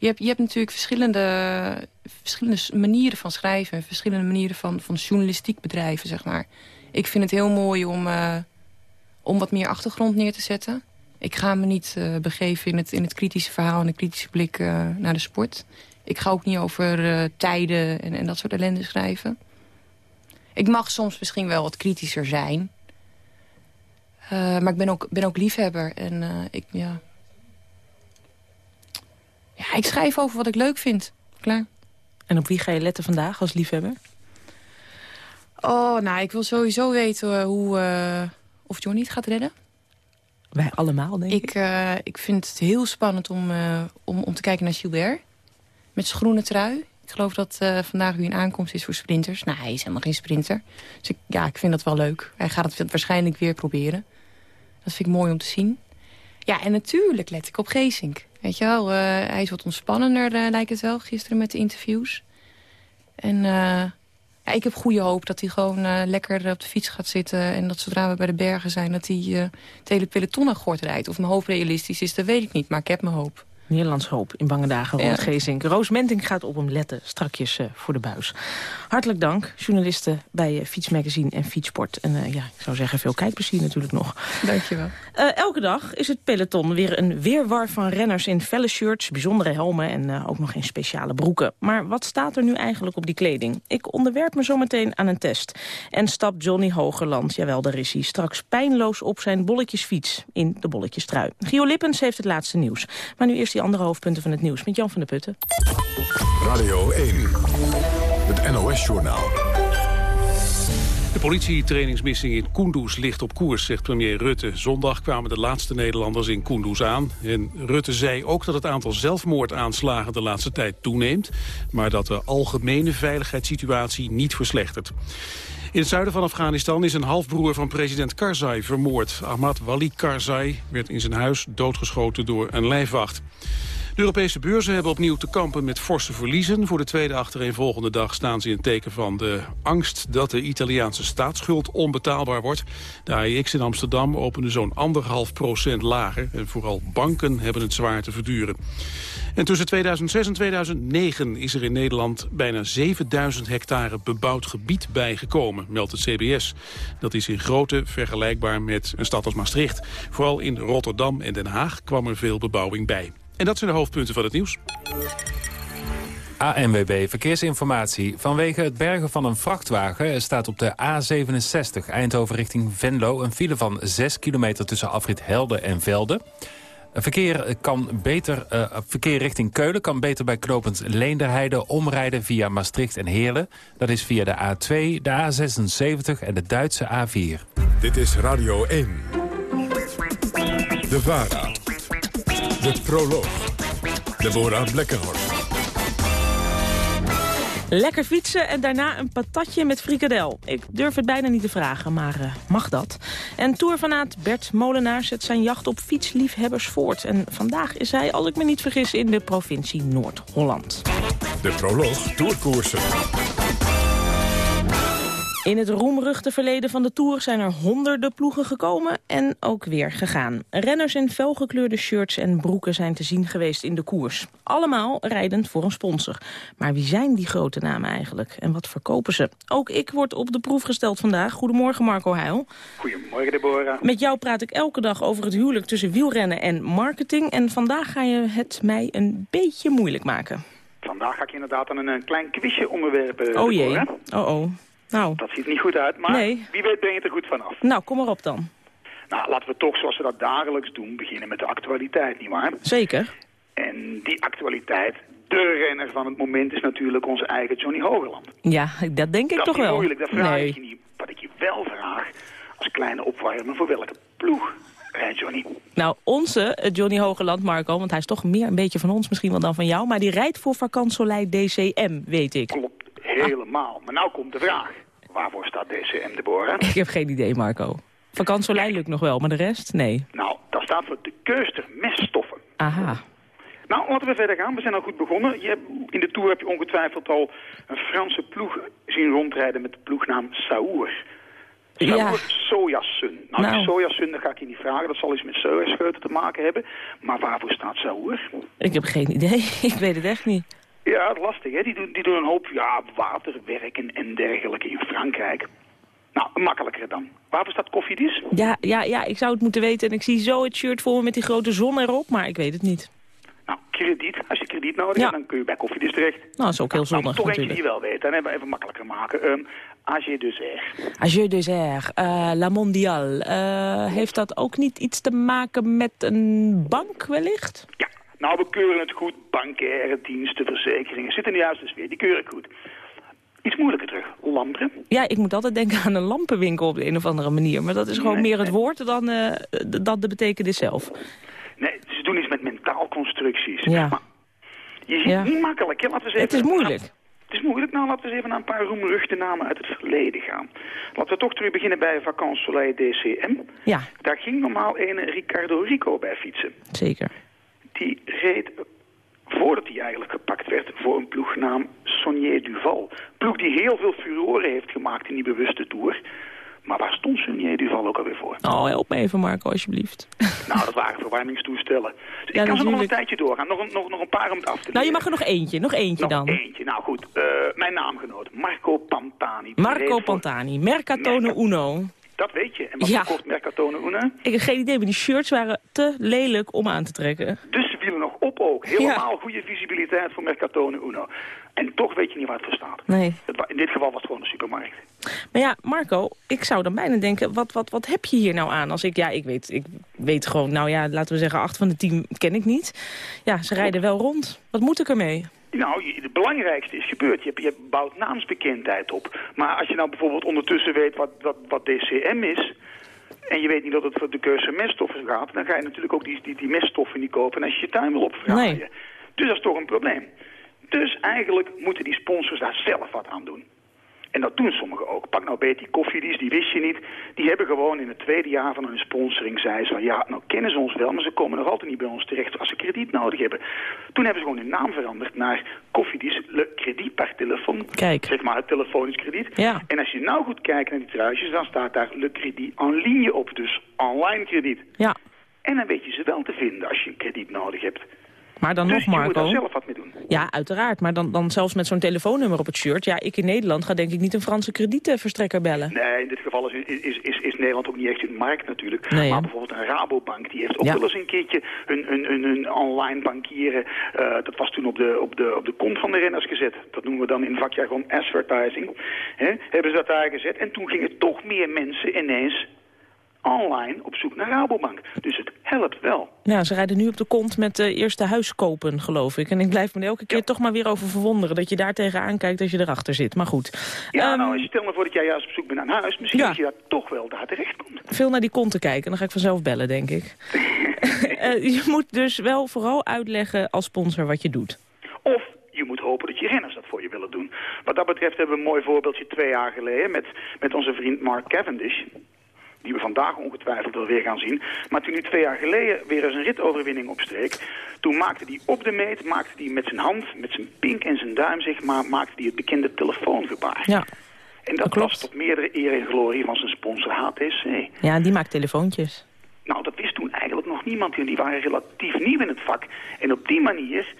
Je hebt, je hebt natuurlijk verschillende, verschillende manieren van schrijven... verschillende manieren van, van journalistiek bedrijven, zeg maar. Ik vind het heel mooi om, uh, om wat meer achtergrond neer te zetten. Ik ga me niet uh, begeven in het, in het kritische verhaal... en de kritische blik uh, naar de sport. Ik ga ook niet over tijden en, en dat soort ellende schrijven. Ik mag soms misschien wel wat kritischer zijn... maar ik ben ook, ben ook liefhebber en ik, ja, ja, ik schrijf over wat ik leuk vind. Klaar. En op wie ga je letten vandaag als liefhebber? Oh, nou, ik wil sowieso weten hoe, uh, of Johnny het gaat redden. Wij allemaal, denk ik. Ik, uh, ik vind het heel spannend om, uh, om, om te kijken naar Gilbert. Met zijn groene trui. Ik geloof dat vandaag weer een aankomst is voor sprinters. Nou, hij is helemaal geen sprinter. Dus ik, ja, ik vind dat wel leuk. Hij gaat het waarschijnlijk weer proberen. Dat vind ik mooi om te zien. Ja, en natuurlijk let ik op Geesink. Weet je wel, hij is wat ontspannender, lijkt het wel, gisteren met de interviews. En ja, ik heb goede hoop dat hij gewoon uh, lekker op de fiets gaat zitten... en dat zodra we bij de bergen zijn, dat hij uh, het hele peloton aan rijdt. Of mijn hoop realistisch is, dat weet ik niet, maar ik heb mijn hoop. Nederlands hoop in bange dagen rond ja. Gezink. Roos Menting gaat op hem letten, strakjes uh, voor de buis. Hartelijk dank, journalisten bij uh, Fietsmagazine en Fietsport. En uh, ja, ik zou zeggen, veel kijkplezier natuurlijk nog. Dankjewel. elke dag is het peloton weer een weerwar van renners in felle shirts, bijzondere helmen en ook nog in speciale broeken. Maar wat staat er nu eigenlijk op die kleding? Ik onderwerp me zometeen aan een test. En stapt Johnny Hogerland, jawel, daar is hij, straks pijnloos op zijn bolletjesfiets in de bolletjestrui. Gio Lippens heeft het laatste nieuws. Maar nu eerst die andere hoofdpunten van het nieuws met Jan van der Putten. Radio 1, het NOS-journaal. De politietrainingsmissie in Kunduz ligt op koers, zegt premier Rutte. Zondag kwamen de laatste Nederlanders in Kunduz aan. En Rutte zei ook dat het aantal zelfmoordaanslagen de laatste tijd toeneemt... maar dat de algemene veiligheidssituatie niet verslechtert. In het zuiden van Afghanistan is een halfbroer van president Karzai vermoord. Ahmad Wali Karzai werd in zijn huis doodgeschoten door een lijfwacht. De Europese beurzen hebben opnieuw te kampen met forse verliezen. Voor de tweede achtereenvolgende dag staan ze in teken van de angst dat de Italiaanse staatsschuld onbetaalbaar wordt. De AEX in Amsterdam opende zo'n anderhalf procent lager. En vooral banken hebben het zwaar te verduren. En tussen 2006 en 2009 is er in Nederland bijna 7000 hectare bebouwd gebied bijgekomen, meldt het CBS. Dat is in grootte vergelijkbaar met een stad als Maastricht. Vooral in Rotterdam en Den Haag kwam er veel bebouwing bij. En dat zijn de hoofdpunten van het nieuws. ANWB Verkeersinformatie. Vanwege het bergen van een vrachtwagen staat op de A67 Eindhoven richting Venlo... een file van 6 kilometer tussen afrit Helde en Velde. Verkeer, kan beter, uh, verkeer richting Keulen kan beter bij knopend Leenderheide omrijden via Maastricht en Heerlen. Dat is via de A2, de A76 en de Duitse A4. Dit is Radio 1. De VARA. De Proloog. Deborah Blekkenhorst. Lekker fietsen en daarna een patatje met frikadel. Ik durf het bijna niet te vragen, maar uh, mag dat? En tourfanaat Bert Molenaar zet zijn jacht op fietsliefhebbers voort. En vandaag is hij, als ik me niet vergis, in de provincie Noord-Holland. De proloog Tourkoersen. In het roemruchte verleden van de Tour zijn er honderden ploegen gekomen en ook weer gegaan. Renners in felgekleurde shirts en broeken zijn te zien geweest in de koers. Allemaal rijdend voor een sponsor. Maar wie zijn die grote namen eigenlijk en wat verkopen ze? Ook ik word op de proef gesteld vandaag. Goedemorgen Marco Heil. Goedemorgen Deborah. Met jou praat ik elke dag over het huwelijk tussen wielrennen en marketing. En vandaag ga je het mij een beetje moeilijk maken. Vandaag ga ik inderdaad aan een klein quizje onderwerpen. Oh jee, oh oh. Nou. Dat ziet niet goed uit, maar nee. wie weet ben je er goed vanaf. Nou, kom maar op dan. Nou, laten we toch, zoals we dat dagelijks doen, beginnen met de actualiteit, nietwaar? Zeker. En die actualiteit, de renner van het moment, is natuurlijk onze eigen Johnny Hogerland. Ja, dat denk ik dat toch wel. Dat is moeilijk, dat vraag ik je niet. Wat ik je wel vraag, als kleine opwarmer, voor welke ploeg rijdt Johnny? Nou, onze eh, Johnny Hogerland, Marco, want hij is toch meer een beetje van ons misschien wel dan van jou, maar die rijdt voor Vakansolei DCM, weet ik. Klopt, helemaal. Maar nou komt de vraag. Waarvoor staat DCM, Deborah? Ik heb geen idee, Marco. Vakansolei lukt nog wel, maar de rest, nee. Nou, dat staat voor de Keuster meststoffen. Aha. Nou, laten we verder gaan. We zijn al goed begonnen. Je hebt, in de Tour heb je ongetwijfeld al een Franse ploeg zien rondrijden met de ploegnaam Saour. Saour Ja. Sojasun. Nou, Nou. die Sojasun, dat ga ik je niet vragen. Dat zal iets met sojascheuten te maken hebben. Maar waarvoor staat Saour? Ik heb geen idee. <laughs> Ik weet het echt niet. Ja, lastig, hè. Die doen, die doen een hoop ja, waterwerken en dergelijke in Frankrijk. Nou, makkelijker dan. Waarvoor staat koffiedis? Ja, ja, ja, ik zou het moeten weten. En ik zie zo het shirt voor me met die grote zon erop, maar ik weet het niet. Nou, krediet. Als je krediet nodig Ja. hebt, dan kun je bij koffiedis terecht. Nou, dat is ook heel Nou, zonnig toch eentje die wel weet. Dan hebben we even makkelijker maken. Um, AG Dessert. Ageu Dessert, eh, La Mondiale. eh, heeft dat ook niet iets te maken met een bank wellicht? Ja, nou, we keuren het goed. Bankaire diensten, verzekeringen. Zit in de juiste sfeer. Die keuren ik goed. Iets moeilijker terug. Lampen. Ja, ik moet altijd denken aan een lampenwinkel op de een of andere manier. Maar dat is gewoon Nee, meer het nee. woord dan, dan de betekenis zelf. Nee, ze doen iets met mentaalconstructies. Ja. Maar je ziet Ja. niet makkelijk. Hè? Laten we eens Het even- is moeilijk. Het is moeilijk. Nou, laten we eens even naar een paar roemruchte namen uit het verleden gaan. Laten we toch terug beginnen bij Vacances Soleil DCM. Ja, Daar ging normaal een Ricardo Rico bij fietsen. zeker. Die reed, voordat hij eigenlijk gepakt werd, voor een ploegnaam Sonier Duval. Ploeg die heel veel furoren heeft gemaakt in die bewuste tour. Maar waar stond Sonier Duval ook alweer voor? Oh, help me even Marco, alsjeblieft. <laughs> Nou, dat waren verwarmingstoestellen. Dus Ja, ik kan ze nog een tijdje doorgaan. Nog een, nog, nog een paar om het af te Nou, je mag er nog eentje, nog eentje Nog dan. eentje. Nou goed, eh, mijn naamgenoot, Marco Pantani. Marco Pantani, Mercatone Merca- Uno. Dat weet je. En wat Ja. kocht Mercatone Una? Ik heb geen idee, maar die shirts waren te lelijk om aan te trekken. Dus ze vielen nog op ook. Helemaal goede visibiliteit voor Mercatone Uno. En toch weet je niet waar het voor staat. Nee. In dit geval was het gewoon een supermarkt. Maar ja, Marco, ik zou dan bijna denken, wat, wat, wat heb je hier nou aan? Als ik, ja, ik weet, ik weet gewoon, nou ja, laten we zeggen, acht van de tien ken ik niet. Ja, ze rijden wel rond. Wat moet ik ermee? Nou, het belangrijkste is gebeurd. Je, hebt, je bouwt naamsbekendheid op. Maar als je nou bijvoorbeeld ondertussen weet wat, wat, wat DCM is... en je weet niet dat het voor de keuze meststoffen gaat... dan ga je natuurlijk ook die, die, die meststoffen niet kopen als je je tuin wil opvraaien. Nee. Dus dat is toch een probleem. Dus eigenlijk moeten die sponsors daar zelf wat aan doen. En dat doen sommigen ook. Pak nou Betty Koffiedies, die wist je niet. Die hebben gewoon in het tweede jaar van hun sponsoring zei ze van... ja, nou kennen ze ons wel, maar ze komen nog altijd niet bij ons terecht als ze krediet nodig hebben. Toen hebben ze gewoon hun naam veranderd naar Koffiedies Le Crédit par téléphone. Kijk. Zeg maar het telefonisch krediet. Ja. En als je nou goed kijkt naar die truisjes, dan staat daar Le Crédit en ligne op. Dus online krediet. Ja, En dan weet je ze wel te vinden als je een krediet nodig hebt. Maar dan dus nog, je moet daar Marco. zelf wat mee doen. Ja, uiteraard. Maar dan, dan zelfs met zo'n telefoonnummer op het shirt. Ja, ik in Nederland ga denk ik niet een Franse kredietenverstrekker bellen. Nee, in dit geval is, is, is, is Nederland ook niet echt een markt natuurlijk. Nee, maar bijvoorbeeld een Rabobank, die heeft ook Ja. wel eens een keertje hun, hun, hun, hun online bankieren. eh, dat was toen op de, op, de, op de kont van de renners gezet. Dat noemen we dan in vakjargon advertising. Hebben ze dat daar gezet. En toen gingen toch meer mensen ineens online op zoek naar Rabobank. Dus het helpt wel. Ja, ze rijden nu op de kont met de eerste huis kopen, geloof ik. En ik blijf me elke keer Ja. toch maar weer over verwonderen... dat je daar tegenaan kijkt als je erachter zit. Maar goed. Ja, Ehm, nou, als je stel me voor dat jij juist op zoek bent naar huis. Misschien Ja. dat je daar toch wel daar terecht komt. veel naar die kont te kijken. En dan ga ik vanzelf bellen, denk ik. <laughs> Eh, je moet dus wel vooral uitleggen als sponsor wat je doet. Of je moet hopen dat je renners dat voor je willen doen. Wat dat betreft hebben we een mooi voorbeeldje twee jaar geleden met, met onze vriend Mark Cavendish. Die we vandaag ongetwijfeld wel weer gaan zien. Maar toen hij twee jaar geleden weer eens een ritoverwinning opstreek... toen maakte hij op de meet, maakte hij met zijn hand, met zijn pink en zijn duim zeg maar... maakte hij het bekende telefoongebaar. Ja, en dat dat was tot meerdere eer en glorie van zijn sponsor HTC. ja die maakt telefoontjes. Nou, dat wist toen eigenlijk nog niemand. Die waren relatief nieuw in het vak. En op die manier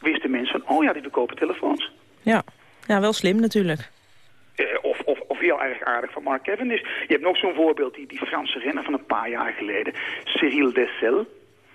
wisten mensen van... oh ja, die verkopen telefoons. Ja. ja, wel slim natuurlijk. Heel erg aardig van Mark Cavendish. Je hebt nog zo'n voorbeeld, die, die Franse renner van een paar jaar geleden. Cyril Dessel.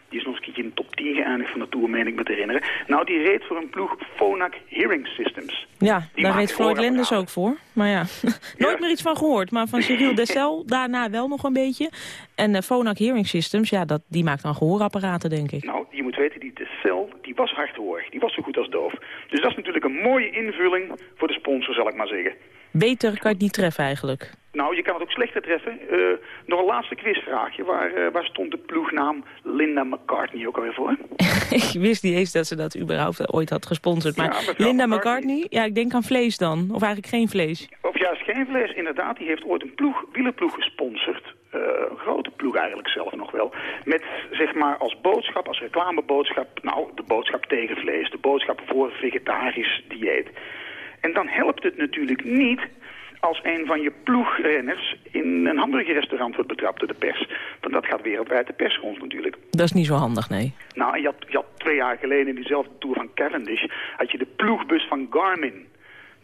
Die is nog een keertje in de top 10 geëindigd van de Tour, meen ik me te herinneren. Nou, die reed voor een ploeg Phonak Hearing Systems. Ja, Die daar reed Floyd Lenders ook voor. Maar ja, <laughs> nooit Ja. meer iets van gehoord. Maar van Cyril <laughs> Dessel daarna wel nog een beetje. En eh Phonak Hearing Systems, ja, dat, die maakt dan gehoorapparaten, denk ik. Nou, je moet weten, die Dessel, die was hardhoorig. Die was zo goed als doof. Dus dat is natuurlijk een mooie invulling voor de sponsor, zal ik maar zeggen. Beter kan je het niet treffen eigenlijk. Nou, je kan het ook slechter treffen. Eh, nog een laatste quizvraagje. Waar, eh, waar stond de ploegnaam Linda McCartney ook alweer voor? <laughs> ik wist niet eens dat ze dat überhaupt ooit had gesponsord. Maar Ja, Linda McCartney. McCartney, ja, ik denk aan vlees dan. Of eigenlijk geen vlees. Of juist geen vlees, inderdaad. Die heeft ooit een ploeg, wielerploeg gesponsord. Eh, een grote ploeg eigenlijk zelf nog wel. Met zeg maar als boodschap, als reclameboodschap... nou, de boodschap tegen vlees. De boodschap voor vegetarisch dieet. En dan helpt het natuurlijk niet als een van je ploegrenners in een hamburgerrestaurant wordt betrapt door de pers. Want dat gaat wereldwijd de pers rond natuurlijk. Dat is niet zo handig, nee. Nou, en je had, je had twee jaar geleden in diezelfde Tour van Cavendish... had je de ploegbus van Garmin.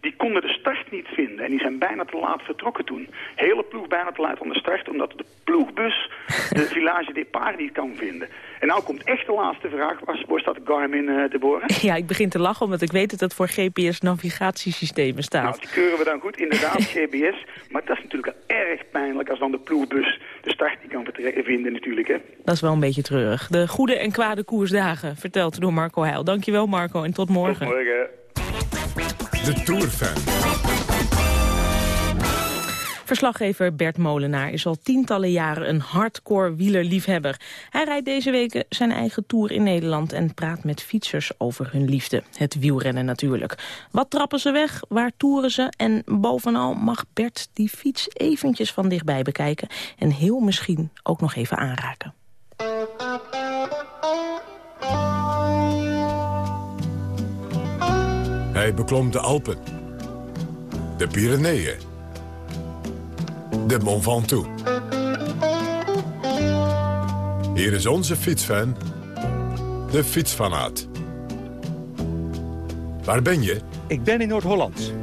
Die konden de start niet vinden en die zijn bijna te laat vertrokken toen. Hele ploeg bijna te laat aan de start... omdat de ploegbus de <laughs> Village Depart niet kan vinden. En nou komt echt de laatste vraag. Waar, staat Garmin, eh Deborah? <laughs> Ja, ik begin te lachen omdat ik weet dat het voor GPS-navigatiesystemen Nou, staat. die keuren we dan goed, inderdaad, <laughs> GBS. Maar dat is natuurlijk wel erg pijnlijk als dan de ploegbus de start niet kan vinden natuurlijk. Hè. Dat is wel een beetje treurig. De goede en kwade koersdagen, verteld door Marco Heil. Dankjewel Marco en tot morgen. Tot morgen. De Tourfan. Verslaggever Bert Molenaar is al tientallen jaren een hardcore wielerliefhebber. Hij rijdt deze weken zijn eigen tour in Nederland en praat met fietsers over hun liefde. Het wielrennen natuurlijk. Wat trappen ze weg, waar toeren ze en bovenal mag Bert die fiets eventjes van dichtbij bekijken en heel misschien ook nog even aanraken. Hij beklom de Alpen, de Pyreneeën, de Mont Ventoux. Hier is onze fietsfan, de fietsfanaat. Waar ben je? Ik ben in Noord-Holland.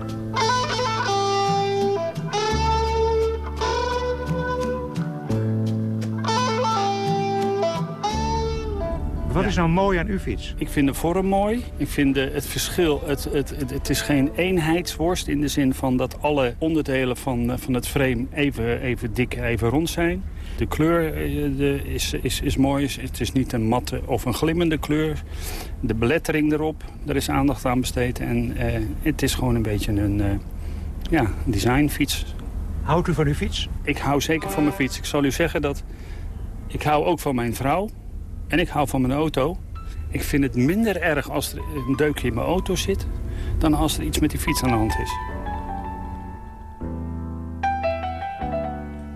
Wat is nou mooi aan uw fiets? Ik vind de vorm mooi. Ik vind de, het verschil, het, het, het, het is geen eenheidsworst in de zin van dat alle onderdelen van, eh, van het frame even, even dik, even rond zijn. De kleur eh, de, is, is, is mooi. Het is niet een matte of een glimmende kleur. De belettering erop, daar is aandacht aan besteed. En eh, het is gewoon een beetje een eh, ja, designfiets. Houdt u van uw fiets? Ik hou zeker van mijn fiets. Ik zal u zeggen dat ik hou ook van mijn vrouw. En ik hou van mijn auto. Ik vind het minder erg als er een deukje in mijn auto zit... dan als er iets met die fiets aan de hand is.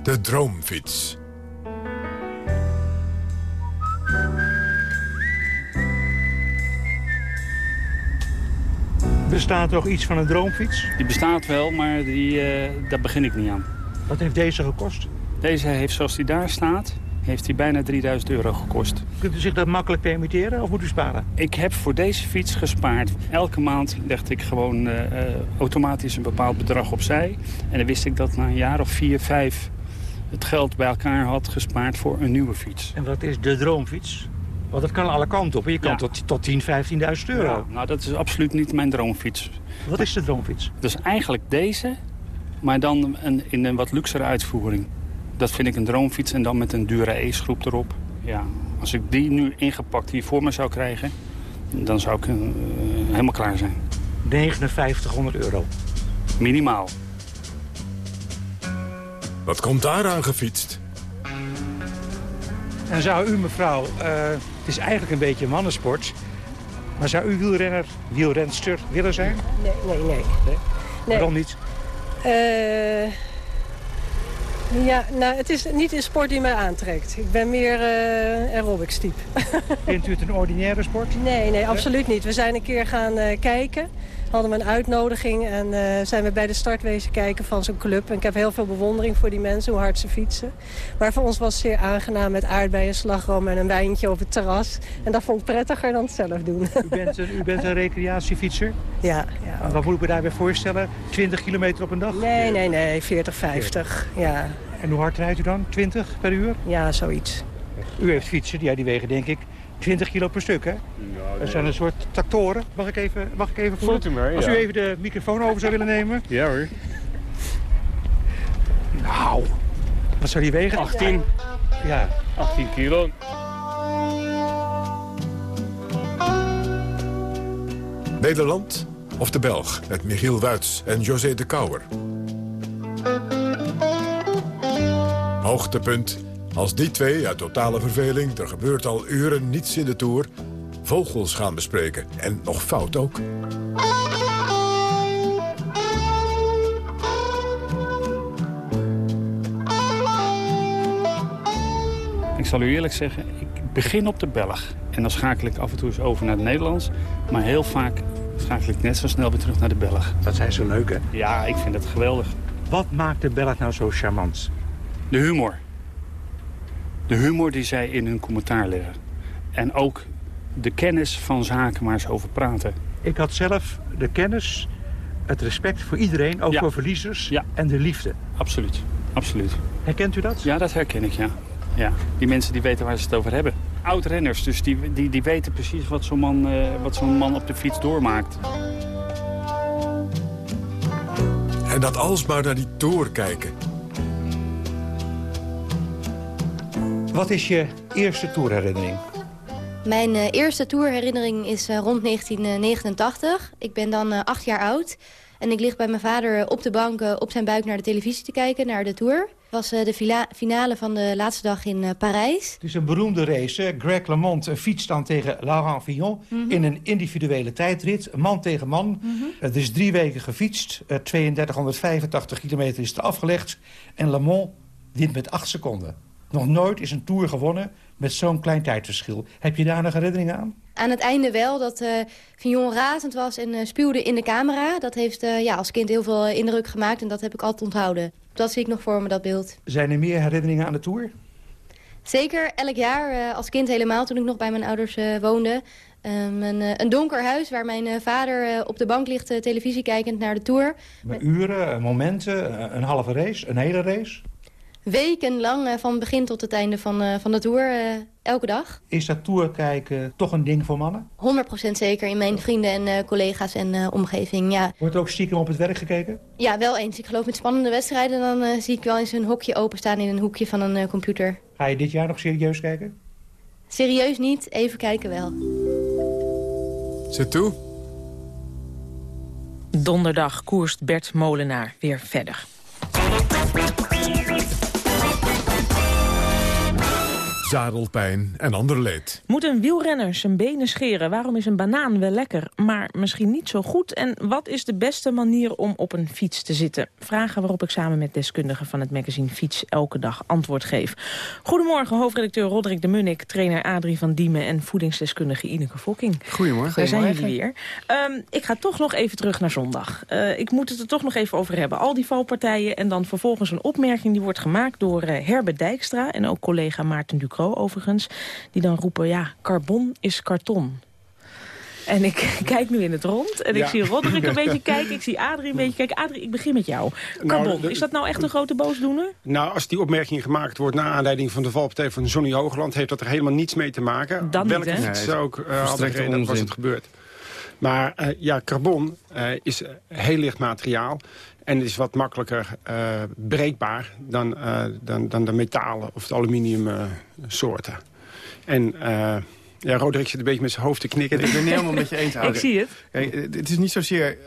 De droomfiets. Bestaat er nog iets van een droomfiets? Die bestaat wel, maar die, eh, daar begin ik niet aan. Wat heeft deze gekost? Deze heeft, zoals die daar staat, heeft hij bijna 3000 euro gekost. Kunt u zich dat makkelijk permitteren of moet u sparen? Ik heb voor deze fiets gespaard. Elke maand legde ik gewoon eh, eh, automatisch een bepaald bedrag opzij. En dan wist ik dat na een jaar of vier, vijf het geld bij elkaar had gespaard voor een nieuwe fiets. En wat is de droomfiets? Want dat kan alle kanten op. Je kan Ja. tot, tot 10, 15.000 euro. Ja, nou, dat is absoluut niet mijn droomfiets. Wat is de droomfiets? Dat is eigenlijk deze, maar dan een, in een wat luxere uitvoering. Dat vind ik een droomfiets en dan met een dure E-schroep erop. Ja, als ik die nu ingepakt hier voor me zou krijgen, dan zou ik eh, helemaal klaar zijn. 5900 euro. Minimaal. Wat komt daar aan gefietst? En zou u, mevrouw, eh, het is eigenlijk een beetje mannensport... maar zou u wielrenner, wielrenster willen zijn? Nee, nee, nee. nee. Waarom niet? Eh, ja, nou, het is niet een sport die mij aantrekt. Ik ben meer eh aerobics type. <laughs> Vindt u het een ordinaire sport? Nee, nee, absoluut niet. We zijn een keer gaan eh, kijken. Hadden we een uitnodiging en eh, zijn we bij de start wezen kijken van zo'n club. En ik heb heel veel bewondering voor die mensen, hoe hard ze fietsen. Maar voor ons was het zeer aangenaam met aardbeien, slagroom en een wijntje op het terras. En dat vond ik prettiger dan het zelf doen. U bent een, u bent een <laughs> recreatiefietser. ja, ja. Wat moet ik me daarbij voorstellen? 20 kilometer op een dag? Nee, nee, nee, 40, 50. Ja, En hoe hard rijdt u dan? 20 per uur? ja zoiets. U heeft fietsen, ja, die wegen denk ik 20 kilo per stuk, hè? Dat zijn een soort tractoren. Mag ik even, mag ik even voelen? Voelt u maar, Als u ja. even de microfoon over zou willen nemen. Ja hoor. Nou, wat zou die wegen? 18, Ja, 18 kilo. Nederland of de Belg met Michiel Wuits en José de Kouwer. Hoogtepunt. Als die twee uit totale verveling, er gebeurt al uren niets in de Tour... vogels gaan bespreken. En nog fout ook. Ik zal u eerlijk zeggen, ik begin op de Belg. En dan schakel ik af en toe eens over naar het Nederlands. Maar heel vaak schakel ik net zo snel weer terug naar de Belg. dat zijn zo leuk, hè? Ja, ik vind het geweldig. Wat maakt de Belg nou zo charmant? De humor. De humor die zij in hun commentaar leggen. En ook de kennis van zaken waar ze over praten. Ik had zelf de kennis, het respect voor iedereen, ook Ja. voor verliezers... Ja. en de liefde. Absoluut, absoluut. Herkent u dat? Ja, dat herken ik, ja. ja. Die mensen die weten waar ze het over hebben. Oud-renners, dus die, die, die weten precies wat zo'n man, eh, wat zo'n man op de fiets doormaakt. En dat alsmaar naar die Tour kijken. Wat is je eerste toerherinnering? Mijn eh, eerste tourherinnering is eh, rond 1989. Ik ben dan eh, acht jaar oud. En ik lig bij mijn vader op de bank op zijn buik naar de televisie te kijken, naar de Tour. Het was de finale van de laatste dag in Parijs. Het is een beroemde race. Greg LeMond fietst dan tegen Laurent Fillon mhm. in een individuele tijdrit. Man tegen man. Mhm. Het is drie weken gefietst. 3285 kilometer is er afgelegd. En LeMond wint met 8 seconden. Nog nooit is een Tour gewonnen met zo'n klein tijdverschil. Heb je daar nog herinnering aan? Aan het einde wel, dat uh, Vignon razend was en uh, spuwde in de camera. Dat heeft uh, ja, als kind heel veel indruk gemaakt en dat heb ik altijd onthouden. Dat zie ik nog voor me, dat beeld. Zijn er meer herinneringen aan de Tour? Zeker, elk jaar. als kind helemaal, toen ik nog bij mijn ouders woonde. Um, een, een, donker huis waar mijn vader op de bank ligt televisie kijkend naar de Tour. Met uren, momenten, een halve race, een hele race? Wekenlang uh, van begin tot het einde van, uh, van de Tour, uh, elke dag. Is dat Tour kijken toch een ding voor mannen? 100% zeker, in mijn vrienden en collega's en omgeving, ja. Wordt er ook stiekem op het werk gekeken? Ja, wel eens. Ik geloof met spannende wedstrijden, dan zie ik wel eens een hokje openstaan in een hoekje van een computer. Ga je dit jaar nog serieus kijken? Serieus niet, even kijken wel. Zet toe. Donderdag koerst Bert Molenaar weer verder. Zadelpijn en ander leed. Moet een wielrenner zijn benen scheren? Waarom is een banaan wel lekker, maar misschien niet zo goed? En wat is de beste manier om op een fiets te zitten? Vragen waarop ik samen met deskundigen van het magazine Fiets elke dag antwoord geef. Goedemorgen, hoofdredacteur Roderick de Munnik, trainer Adrie van Diemen en voedingsdeskundige Ineke Fokking. Goedemorgen. Daar zijn jullie weer. Um, ik ga toch nog even terug naar zondag. Uh, ik moet het er toch nog even over hebben. Al die valpartijen en dan vervolgens een opmerking die wordt gemaakt door uh, Herbert Dijkstra en ook collega Maarten Ducro overigens... die dan roepen, ja, carbon is karton. En ik <laughs> kijk nu in het rond en ik zie Roderick een <laughs> beetje kijken. Ik zie Adrie een beetje kijken. Adrie, ik begin met jou. Nou, carbon, is dat nou echt een grote boosdoener? Nou, als die opmerking gemaakt wordt... naar aanleiding van de valpartij van Johnny Hoogland... heeft dat er helemaal niets mee te maken. Dan Welke niet, fiets ook uh, had reden was het gebeurd. Maar uh, ja, carbon uh, is heel licht materiaal. En het is wat makkelijker uh, breekbaar dan, uh, dan, dan de metalen of de aluminium uh, soorten. En ja, Roderick zit een beetje met zijn hoofd te knikken. Ik ben het helemaal met je eens, <laughs> Ik zie het. Kijk, het is niet zozeer...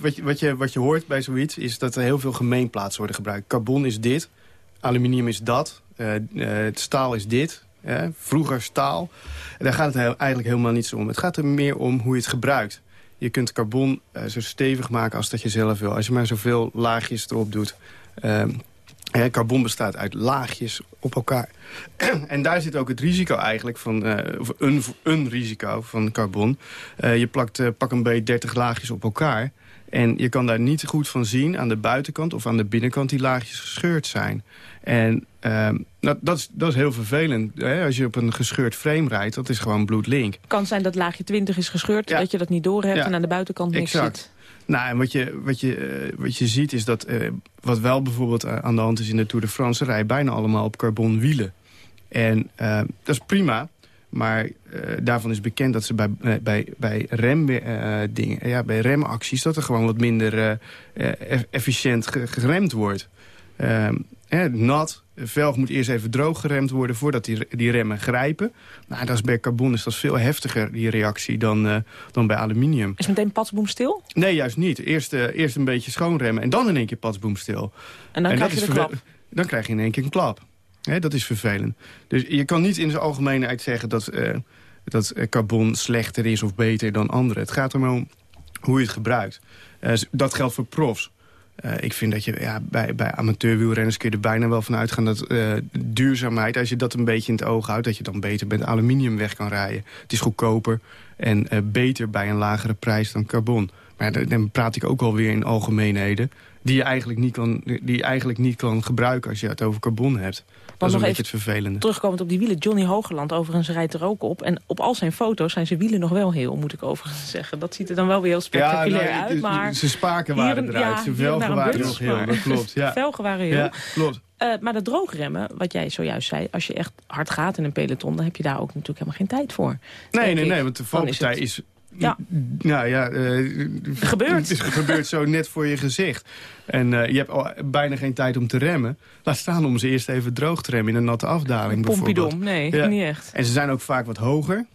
wat, je, wat, je, wat je hoort bij zoiets is dat er heel veel gemeenplaatsen worden gebruikt. Carbon is dit, aluminium is dat, het staal is dit... vroeger staal. daar gaat het eigenlijk helemaal niet zo om. Het gaat er meer om hoe je het gebruikt. Je kunt carbon uh, zo stevig maken als dat je zelf wil. Als je maar zoveel laagjes erop doet. Uh, carbon bestaat uit laagjes op elkaar. <clears throat> en daar zit ook het risico eigenlijk van, uh, of een, een risico van carbon. Uh, je plakt pak een beetje 30 laagjes op elkaar. En je kan daar niet goed van zien aan de buitenkant of aan de binnenkant die laagjes gescheurd zijn. En uh, dat, dat, is, dat is heel vervelend. Hè? Als je op een gescheurd frame rijdt, dat is gewoon bloedlink. kan zijn dat laagje 20 is gescheurd, dat je dat niet door hebt en aan de buitenkant niks exact. zit. Nou, en wat je, wat je, uh, wat je ziet is dat, uh, wat wel bijvoorbeeld uh, aan de hand is in de Tour de France... rijden bijna allemaal op carbon wielen. En dat is prima, maar daarvan is bekend dat ze bij, bij, bij, rem, dingen, ja, bij remacties... dat er gewoon wat minder efficiënt geremd wordt. Ehm, nat, velg moet eerst even droog geremd worden voordat die, die remmen grijpen. Nou, dat is bij carbon is dat veel heftiger, die reactie, dan, dan bij aluminium. Is meteen patsboom stil? Nee, juist niet. Eerst, eerst een beetje schoonremmen en dan in één keer patsboom stil. En dan krijg je de klap? Dan krijg je in één keer een klap. Dat is vervelend. Dus je kan niet in zijn algemeenheid zeggen dat, uh, dat carbon slechter is of beter dan andere. Het gaat erom hoe je het gebruikt. dat geldt voor profs. Ik vind dat je ja, bij, bij amateurwielrenners kun je er bijna wel van uitgaan dat duurzaamheid, als je dat een beetje in het oog houdt, dat je dan beter met aluminium weg kan rijden. Het is goedkoper en beter bij een lagere prijs dan carbon. Maar dan praat ik ook alweer in algemeenheden die je eigenlijk niet kan, die je eigenlijk niet kan gebruiken als je het over carbon hebt. Dat is een beetje het vervelende. Terugkomend op die wielen, Johnny Hogeland overigens rijdt er ook op. En op al zijn foto's zijn zijn wielen nog wel heel, moet ik overigens zeggen. Dat ziet er dan wel weer heel spectaculair ja, nou, uit. Maar zijn spaken waren eruit, ja, zijn velgen waren nog heel, dat klopt. Ja. <laughs> velgen waren heel. Ja, klopt. Uh, maar dat droogremmen, wat jij zojuist zei... als je echt hard gaat in een peloton... dan heb je daar ook natuurlijk helemaal geen tijd voor. Nee, nee, nee, want de valpartij is, is ja. Nou ja, uh, gebeurt. Het is gebeurd zo net voor je gezicht. En uh, je hebt al bijna geen tijd om te remmen. Laat staan om ze eerst even droog te remmen in een natte afdaling Pompidom, nee, ja. niet echt. En ze zijn ook vaak wat hoger.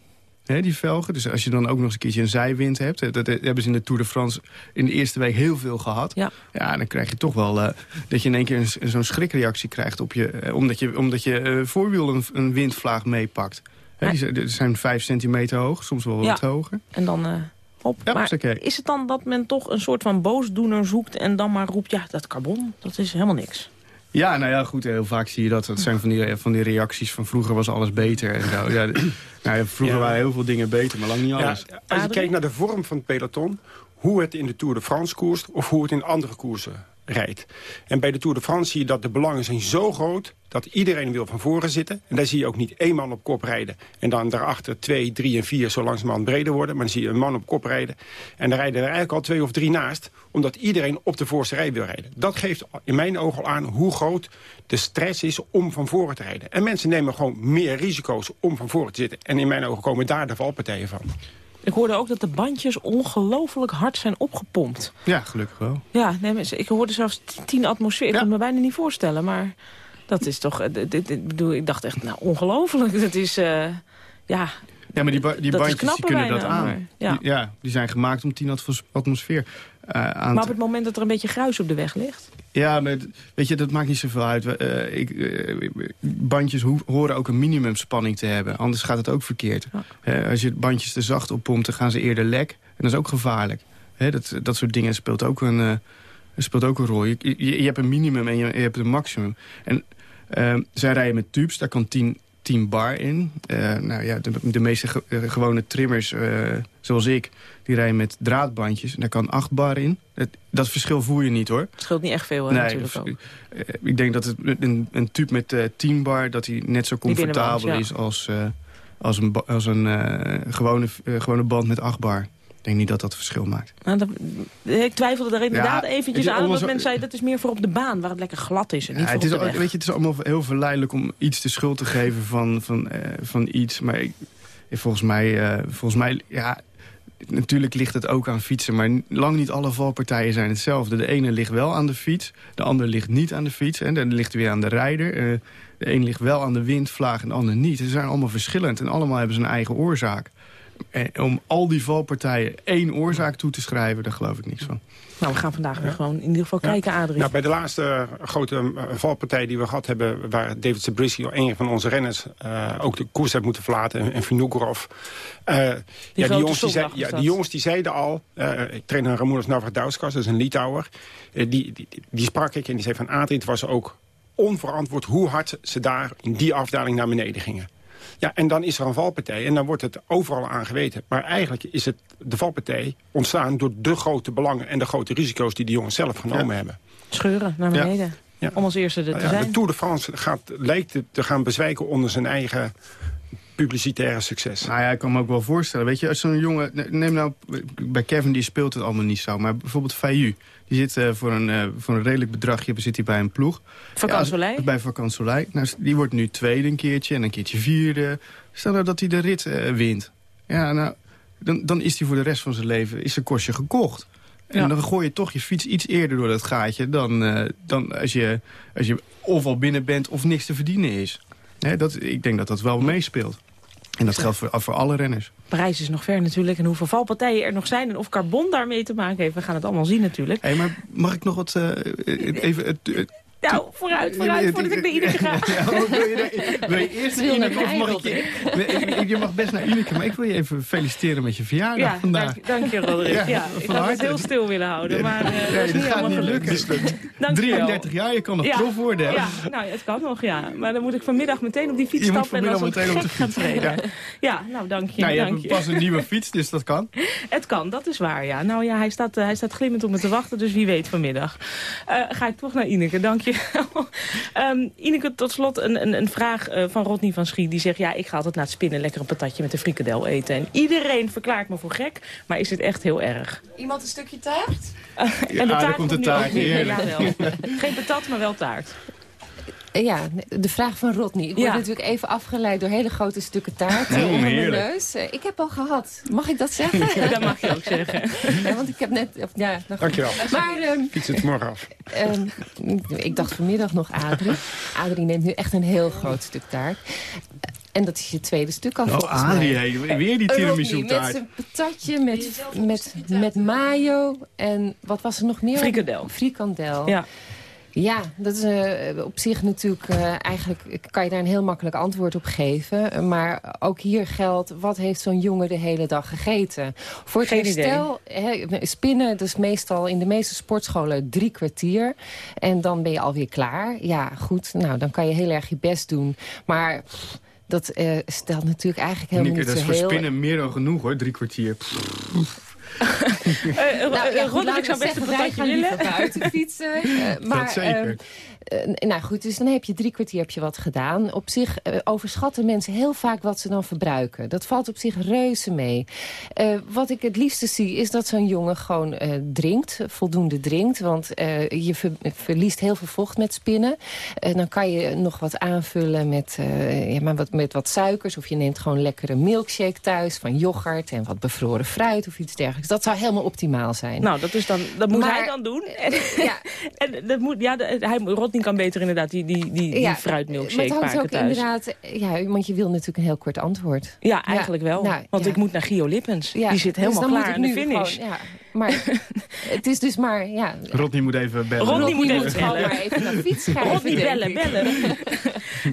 hè, die velgen. Dus als je dan ook nog eens een keertje een zijwind hebt... dat hebben ze in de Tour de France in de eerste week heel veel gehad. Ja. Ja, dan krijg je toch wel eh, dat je in één keer een- zo'n schrikreactie krijgt... Op je, eh, omdat je, omdat je eh, voorwiel een, een windvlaag meepakt. Hè, die, zijn- zijn vijf centimeter hoog, soms wel wat hoger. En dan... eh op. Ja, maar is het dan dat men toch een soort van boosdoener zoekt... en dan maar roept, ja, dat carbon, dat is helemaal niks? Ja, nou ja, goed, heel vaak zie je dat. Dat zijn van die, van die reacties van vroeger was alles beter en zo. Ja, <clears throat> nou ja, vroeger Ja. waren heel veel dingen beter, maar lang niet Ja, alles. als je kijkt naar de vorm van het peloton... hoe het in de Tour de France koerst of hoe het in andere koersen rijdt. En bij de Tour de France zie je dat de belangen zijn zo groot... dat iedereen wil van voren zitten. En daar zie je ook niet één man op kop rijden... en dan daarachter twee, drie en vier zo langzamerhand breder worden. Maar dan zie je een man op kop rijden. En dan rijden er eigenlijk al twee of drie naast... omdat iedereen op de voorste rij wil rijden. Dat geeft in mijn ogen al aan hoe groot de stress is om van voren te rijden. En mensen nemen gewoon meer risico's om van voren te zitten. En in mijn ogen komen daar de valpartijen van. Ik hoorde ook dat de bandjes ongelooflijk hard zijn opgepompt. Ja, gelukkig wel. Ja, nee, ik hoorde zelfs 10 atmosfeer. Ik kan me bijna niet voorstellen, maar dat is toch... eh, dit, bedoel, ik dacht echt, nou, ongelooflijk. <laughs> Dat is, eh, ja... Ja, maar die, ba- die bandjes die kunnen bijna, dat aan. ja. Die, ja, die zijn gemaakt om 10 atmos- atmosfeer aan Maar op het moment dat er een beetje gruis op de weg ligt... Ja, maar weet je, dat maakt niet zoveel uit. Eh, ik, eh, bandjes ho- horen ook een minimumspanning te hebben. Anders gaat het ook verkeerd. Eh, als je bandjes te zacht oppompt, dan gaan ze eerder lek. En dat is ook gevaarlijk. Dat, dat soort dingen speelt ook een, eh, speelt ook een rol. Je, je, je hebt een minimum en je, je hebt een maximum. En eh, zij rijden met tubes, daar kan 10, 10 bar in. Eh, nou ja, de, de meeste ge- eh, gewone trimmers, eh, zoals ik... die rijden met draadbandjes en daar kan 8 bar in. Het- dat verschil voel je niet, hoor. Het scheelt niet echt veel, hè, natuurlijk ook. ik denk dat het, een, een tube met eh 10 bar... dat die net zo comfortabel ja. is als, als een, als een gewone, gewone band met 8 bar. Ik denk niet dat dat verschil maakt. Nou, dat- ik twijfelde er inderdaad Ja, eventjes aan... omdat zo- men zei, dat is meer voor op de baan... waar het lekker glad is en niet voor het, is, al- weet je, het is allemaal heel verleidelijk om iets de schuld te geven van, van, eh, van iets. Maar ik, volgens mij, eh, volgens mij ja, natuurlijk ligt het ook aan fietsen. Maar lang niet alle valpartijen zijn hetzelfde. De ene ligt wel aan de fiets, de andere ligt niet aan de fiets. En dan ligt weer aan de rijder. Eh, de een ligt wel aan de windvlaag en de ander niet. Ze zijn allemaal verschillend en allemaal hebben ze een eigen oorzaak. En om al die valpartijen één oorzaak toe te schrijven, daar geloof ik niks van. Nou, we gaan vandaag weer gewoon in ieder geval kijken, Adrie. Nou, bij de laatste eh, grote eh, valpartij die we gehad hebben... waar David Zabriskie, een van onze renners... eh, ook de koers heeft moeten verlaten, en, en Vinokurov. Eh, ja, die, jongens die, zei- ja, die jongens die zeiden al... eh ik train Ramonas Navradauskas, dat is een Litouwer. Eh, die, die, die sprak ik en die zei van... Adrie, het was ook onverantwoord hoe hard ze daar in die afdaling naar beneden gingen. Ja, en dan is er een valpartij en dan wordt het overal aan geweten. Maar eigenlijk is het de valpartij ontstaan door de grote belangen... en de grote risico's die de jongens zelf genomen hebben. Scheuren naar beneden. Ja. Om als eerste er te Nou ja, zijn. de Tour de France gaat, lijkt te, te gaan bezwijken onder zijn eigen publicitaire succes. Nou ja, ik kan me ook wel voorstellen. Weet je, als zo'n jongen... Neem nou, bij Kevin die speelt het allemaal niet zo. Maar bijvoorbeeld Fayu. Die zit eh, voor, een, eh, voor een redelijk bedragje zit hij bij een ploeg. Vakant Ja, bij Vakant Soleil. Nou, die wordt nu tweede een keertje en een keertje vierde. Stel nou dat hij de rit eh, wint. Ja, nou, dan, dan is hij voor de rest van zijn leven is zijn kostje gekocht. En Ja. dan gooi je toch je fiets iets eerder door dat gaatje... dan, dan als, je, als je of al binnen bent of niks te verdienen is. Hè, dat, ik denk dat dat wel meespeelt. En dat geldt voor, voor alle renners. Parijs is nog ver natuurlijk. En hoeveel valpartijen er nog zijn. En of carbon daarmee te maken heeft. We gaan het allemaal zien natuurlijk. Hé, maar mag ik nog wat... eh, even... het eh, Nou, vooruit, vooruit, voordat ik naar Ineke ga. Ja, wil, je, <laughs> wil je eerst Wil naar Ineke of mag ik je... Je mag best naar Ineke, maar ik wil je even feliciteren met je verjaardag Ja, vandaag. dank, dank je Roderick. Ja, Ja, ik had het heel stil willen houden. Maar eh, Nee, dat is niet gaat helemaal niet gelukt. lukken. Dank je wel. 33 jaar, je kan nog prof worden. Ja, nou, het kan nog, ja. Maar dan moet ik vanmiddag meteen op die fiets Je moet stappen... en als meteen op de gek gaan fiets. Ja. nou, dank je. Nou, je hebt pas een nieuwe fiets, dus dat kan. <laughs> Het kan, dat is waar, ja. Nou ja, hij staat, eh, hij staat glimmend op me te wachten, dus wie weet vanmiddag. Eh, ga ik toch naar Ineke, dank je <laughs> Ehm, Ineke, tot slot een, een, een vraag eh, van Rodney van Schie. Die zegt, ja, ik ga altijd na het spinnen lekker een patatje met een frikadel eten. En iedereen verklaart me voor gek, maar is het echt heel erg? Iemand een stukje taart? <laughs> en de daar taart komt de nu ook taart, niet. heerlijk. Jawel. <laughs> Geen patat, maar wel taart. Ja, de vraag van Rodney. Ik word Ja. natuurlijk even afgeleid door hele grote stukken taart eh, Mm, onder mijn heerlijk. neus. Eh, Ik heb al gehad. Mag ik dat zeggen? <laughs> dat mag je ook zeggen. Ja, want ik heb net... of, Ja, goed. Dankjewel. Maar ehm, Fiets het morgen af. ehm, ik dacht vanmiddag nog Adrie. Adrie neemt nu echt een heel groot stuk taart. En dat is je tweede stuk al Oh. Adrie, hey, weer die Rodney, tiramisu-taart. Met zijn patatje, met, met, met mayo en wat was er nog meer? Frikandel. Frikandel. Ja. Ja, dat is eh, op zich natuurlijk... eh, eigenlijk kan je daar een heel makkelijk antwoord op geven. Maar ook hier geldt, wat heeft zo'n jongen de hele dag gegeten? Voor het Geen herstel, hè, spinnen, dat is meestal in de meeste sportscholen drie kwartier. En dan ben je alweer klaar. Ja, goed, nou, dan kan je heel erg je best doen. Maar... dat eh, stelt natuurlijk eigenlijk helemaal Nieke, niet dat is voor heel... spinnen meer dan genoeg hoor, drie kwartier. Eh, Nou, ja, eh, goed, ik zou best een patatje willen. buiten fietsen. <laughs> Maar, zeker. Eh, nou goed, dus dan heb je drie kwartier heb je wat gedaan. Op zich eh, overschatten mensen heel vaak wat ze dan verbruiken. Dat valt op zich reuze mee. Eh, wat ik het liefste zie is dat zo'n jongen gewoon drinkt. Voldoende drinkt. Want je ver- verliest heel veel vocht met spinnen. Dan kan je nog wat aanvullen met, ja, maar wat, met wat suikers. Of je neemt gewoon lekkere milkshake thuis van yoghurt en wat bevroren fruit of iets dergelijks. Dat zou helemaal optimaal zijn. Nou, dat, is dan, dat moet Maar- hij dan doen. En, ja. <laughs> en dat moet, ja, hij, Kan beter inderdaad die, die, die, die maar fruitmilkshake het hangt maken ook thuis. inderdaad... Ja, want je wil natuurlijk een heel kort antwoord. Ja, eigenlijk wel. nou, Want ja. ik moet naar Gio Lippens. Ja, Die zit dus helemaal klaar aan de finish. gewoon- ja, maar <laughs> het is dus maar... Ja, Rodney moet even bellen. Rodney moet even gewoon bellen. maar even naar fiets <laughs> schrijven, Rodney, bellen, bellen. <laughs>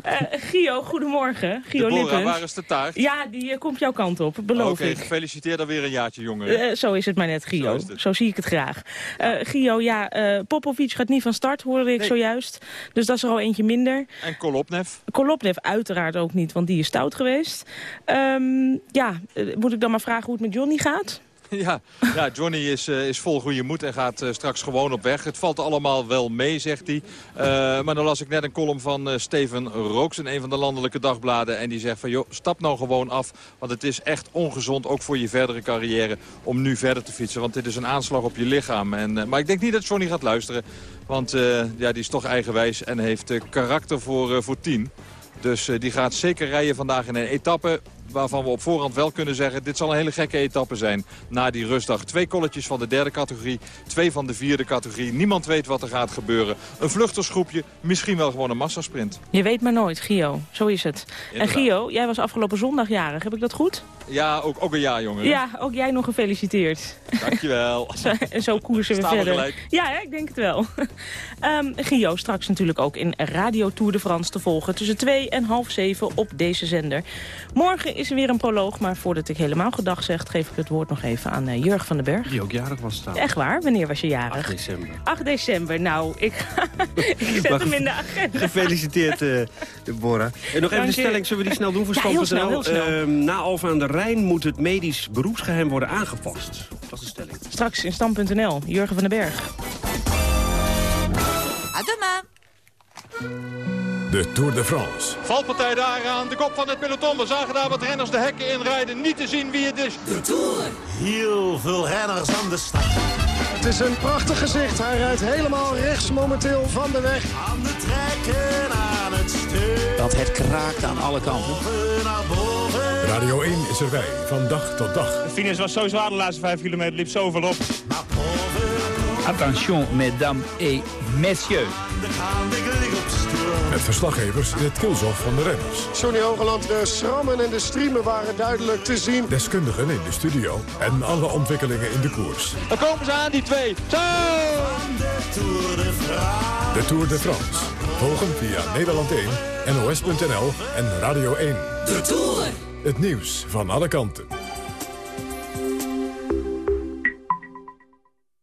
Eh, Gio, goedemorgen. Gio Deborah, Lippens. waar is de taart? Ja, die eh, komt jouw kant op, beloof Oké, ik. gefeliciteerd alweer een jaartje jonger. Eh, zo is het maar net, Gio. Zo zie ik het graag. Eh, Gio, ja, eh Popovic gaat niet van start, hoorde ik Nee. zojuist. Dus dat is er al eentje minder. En Kolopnev? Kolopnev uiteraard ook niet, want die is stout geweest. Ehm, ja, moet ik dan maar vragen hoe het met Johnny gaat? <laughs> Ja, ja Johnny is, eh, is vol goede moed en gaat eh, straks gewoon op weg. Het valt allemaal wel mee, zegt hij. Eh, maar dan las ik net een column van Steven Rooks in een van de landelijke dagbladen. En die zegt van, joh, stap nou gewoon af. Want het is echt ongezond, ook voor je verdere carrière, om nu verder te fietsen. Want dit is een aanslag op je lichaam. En, maar ik denk niet dat Johnny gaat luisteren. Want ja, die is toch eigenwijs en heeft karakter voor, eh, voor tien. Dus die gaat zeker rijden vandaag in een etappe waarvan we op voorhand wel kunnen zeggen... dit zal een hele gekke etappe zijn na die rustdag. Twee kolletjes van de derde categorie, twee van de vierde categorie. Niemand weet wat er gaat gebeuren. Een vluchtersgroepje, misschien wel gewoon een massasprint. Je weet maar nooit, Gio. Zo is het. En. Gio, jij was afgelopen zondag jarig. Heb ik dat goed? Ja, ook, ook een ja, jongen. Ja, ook jij nog gefeliciteerd. Dankjewel. <laughs> Zo, en zo koersen we verder. gelijk. Ja, hè, ik denk het wel. <laughs> Ehm Gio, straks natuurlijk ook in Radio Tour de France te volgen... tussen twee en half zeven op deze zender. Morgen is er weer een proloog, maar voordat ik helemaal gedag zeg... geef ik het woord nog even aan eh, Jurg van den Berg. Die ook jarig was staan. Echt waar? Wanneer was je jarig? 8 december. 8 december. Nou, ik, <laughs> ik zet Maar hem in de agenda. Gefeliciteerd, eh Deborah. En nog even de stelling, zullen we die snel doen voor Ja, heel Stand.nl? snel, heel snel. Ehm, na Alphen aan de Rijn moet het medisch beroepsgeheim worden aangepast. Dat is de stelling. Straks in stand.nl, Jurgen van den Berg. À demain. De Tour de France. Valpartij daar aan de kop van het peloton. We zagen daar wat renners de hekken inrijden. Niet te zien wie het is. De Tour. Heel veel renners aan de start. Het is een prachtig gezicht. Hij rijdt helemaal rechts momenteel van de weg. Aan de trekken, aan het stuur. Dat het kraakt aan alle kanten. Radio 1 is erbij, van dag tot dag. De finish was zo zwaar de laatste vijf kilometer, liep zoveel op. Attention, mesdames et messieurs. Met verslaggevers in het kielzog van de renners. Johnny Hogeland, de schrammen en de streamen waren duidelijk te zien. Deskundigen in de studio en alle ontwikkelingen in de koers. Dan komen ze aan, die twee. Zo! De Tour de France. Volgen via Nederland 1, NOS.nl en Radio 1. De Tour. Het nieuws van alle kanten.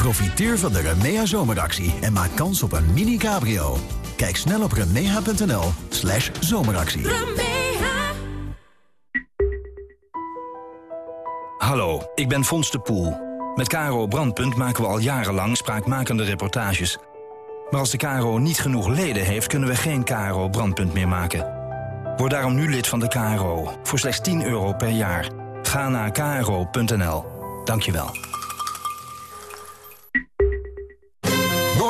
Profiteer van de Remea zomeractie en maak kans op een mini cabrio. Kijk snel op remea.nl slash zomeractie. Hallo, ik ben Fons de Poel. Met Caro Brandpunt maken we al jarenlang spraakmakende reportages. Maar als de KRO niet genoeg leden heeft, kunnen we geen KRO Brandpunt meer maken. Word daarom nu lid van de KRO, voor slechts 10 euro per jaar. Ga naar kro.nl. Dank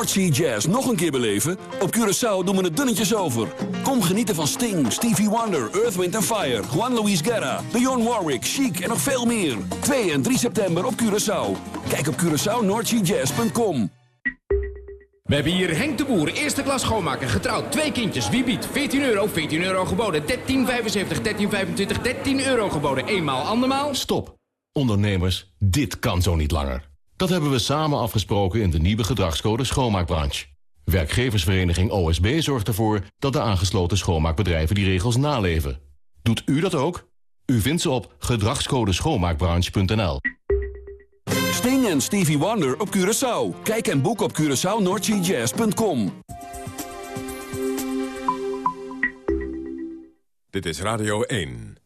Noordsea Jazz nog een keer beleven? Op Curaçao doen we het dunnetjes over. Kom genieten van Sting, Stevie Wonder, Earth, Wind Fire... Juan Luis Guerra, Dionne Warwick, Chic en nog veel meer. 2 en 3 september op Curaçao. Kijk op CuraçaoNoordseaJazz.com. We hebben hier Henk de Boer, eerste klas schoonmaker, getrouwd, twee kindjes. Wie biedt? 14 euro, 14 euro geboden, 13,75, 13,25, 13 euro geboden. Eenmaal, andermaal. Stop. Ondernemers, dit kan zo niet langer. Dat hebben we samen afgesproken in de nieuwe gedragscode schoonmaakbranche. Werkgeversvereniging OSB zorgt ervoor dat de aangesloten schoonmaakbedrijven die regels naleven. Doet u dat ook? U vindt ze op gedragscodeschoonmaakbranche.nl. Sting en Stevie Wonder op Curaçao. Kijk en boek op CuraçaoNoordseaJazz.com. Dit is Radio 1.